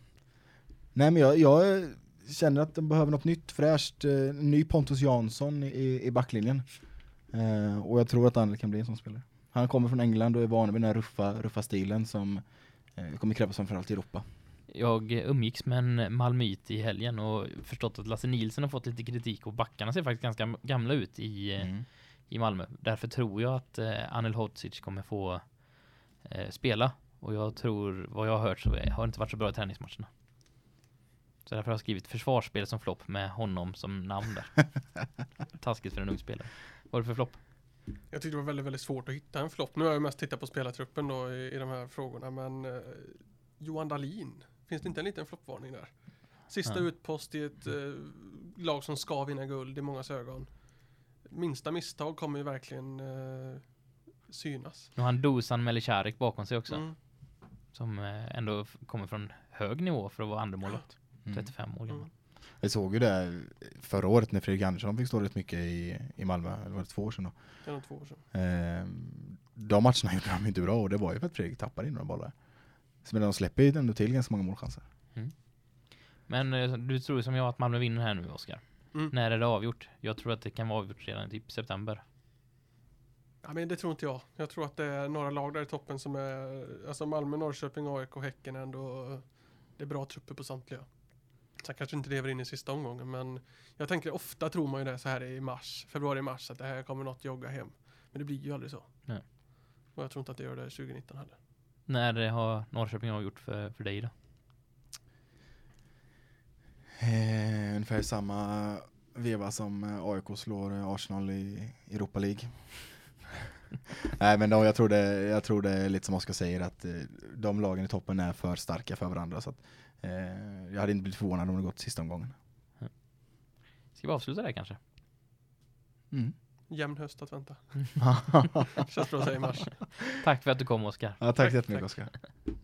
Nej men jag, jag känner att de behöver något nytt, fräscht, eh, ny Pontus Jansson i, i backlinjen. Eh, och jag tror att Anel kan bli en sån spelare. Han kommer från England och är van vid den här ruffa, ruffa stilen som eh, kommer krävas framförallt i Europa. Jag umgicks med en malmöit i helgen och förstått att Lasse Nielsen har fått lite kritik och backarna ser faktiskt ganska gamla ut i, eh, Mm. i Malmö. Därför tror jag att eh, Anel Hodzic kommer få eh, spela. Och jag tror, vad jag har hört så har det inte varit så bra i träningsmatcherna. Så därför har jag skrivit försvarsspel som flopp med honom som namn där. Taskigt för en ung spelare. Vad är det för flopp? Jag tyckte det var väldigt, väldigt svårt att hitta en flopp. Nu har jag mest tittat på spelartruppen då i, i de här frågorna, men eh, Johan Dahlin, finns det inte en liten floppvarning där? Sista Ja. utpost i ett eh, lag som ska vinna guld i mångas ögon. Minsta misstag kommer ju verkligen eh, synas. Nu har han Dusan Melicaric bakom sig också. Mm. Som eh, ändå kommer från hög nivå för att vara andra målet. Mm. 35 år gammal. Mm. Vi såg ju det förra året när Fredrik Andersson fick stå rätt mycket i, i Malmö, eller var det två år sedan då? Nog två år sedan. Ehm, de matcherna gjorde de inte bra och det var ju för att Fredrik tappade in några bollar. Så men de släpper ju ändå till ganska många målchanser. Men eh, du tror som jag att Malmö vinner här nu, Oskar. Mm. När är det avgjort? Jag tror att det kan vara avgjort redan i typ september. Ja, men det tror inte jag. Jag tror att det är några lag där i toppen som är, alltså Malmö, Norrköping, AIK och Häcken är ändå, det är bra trupper på samtliga. Sen kanske inte lever in i sista omgången, men jag tänker ofta tror man ju det så här i mars, februari-mars, att det här kommer något jogga hem. Men det blir ju aldrig så. Nej. Och jag tror inte att det gör det 2019 heller. När det har Norrköping avgjort för, för dig då? Eh, ungefär samma veva som eh, AIK slår eh, Arsenal i Europa League. Nej men då, jag, tror det, jag tror det är lite som Oskar säger att eh, de lagen i toppen är för starka för varandra. Så att, jag hade inte blivit förvånad om det gått sista omgången. Ska vi avsluta där kanske? Mm. Jämn höst att vänta. Känns bra att säga i mars. Tack för att du kom Oskar. ja, tack Tack, så jättemycket tack. Oskar.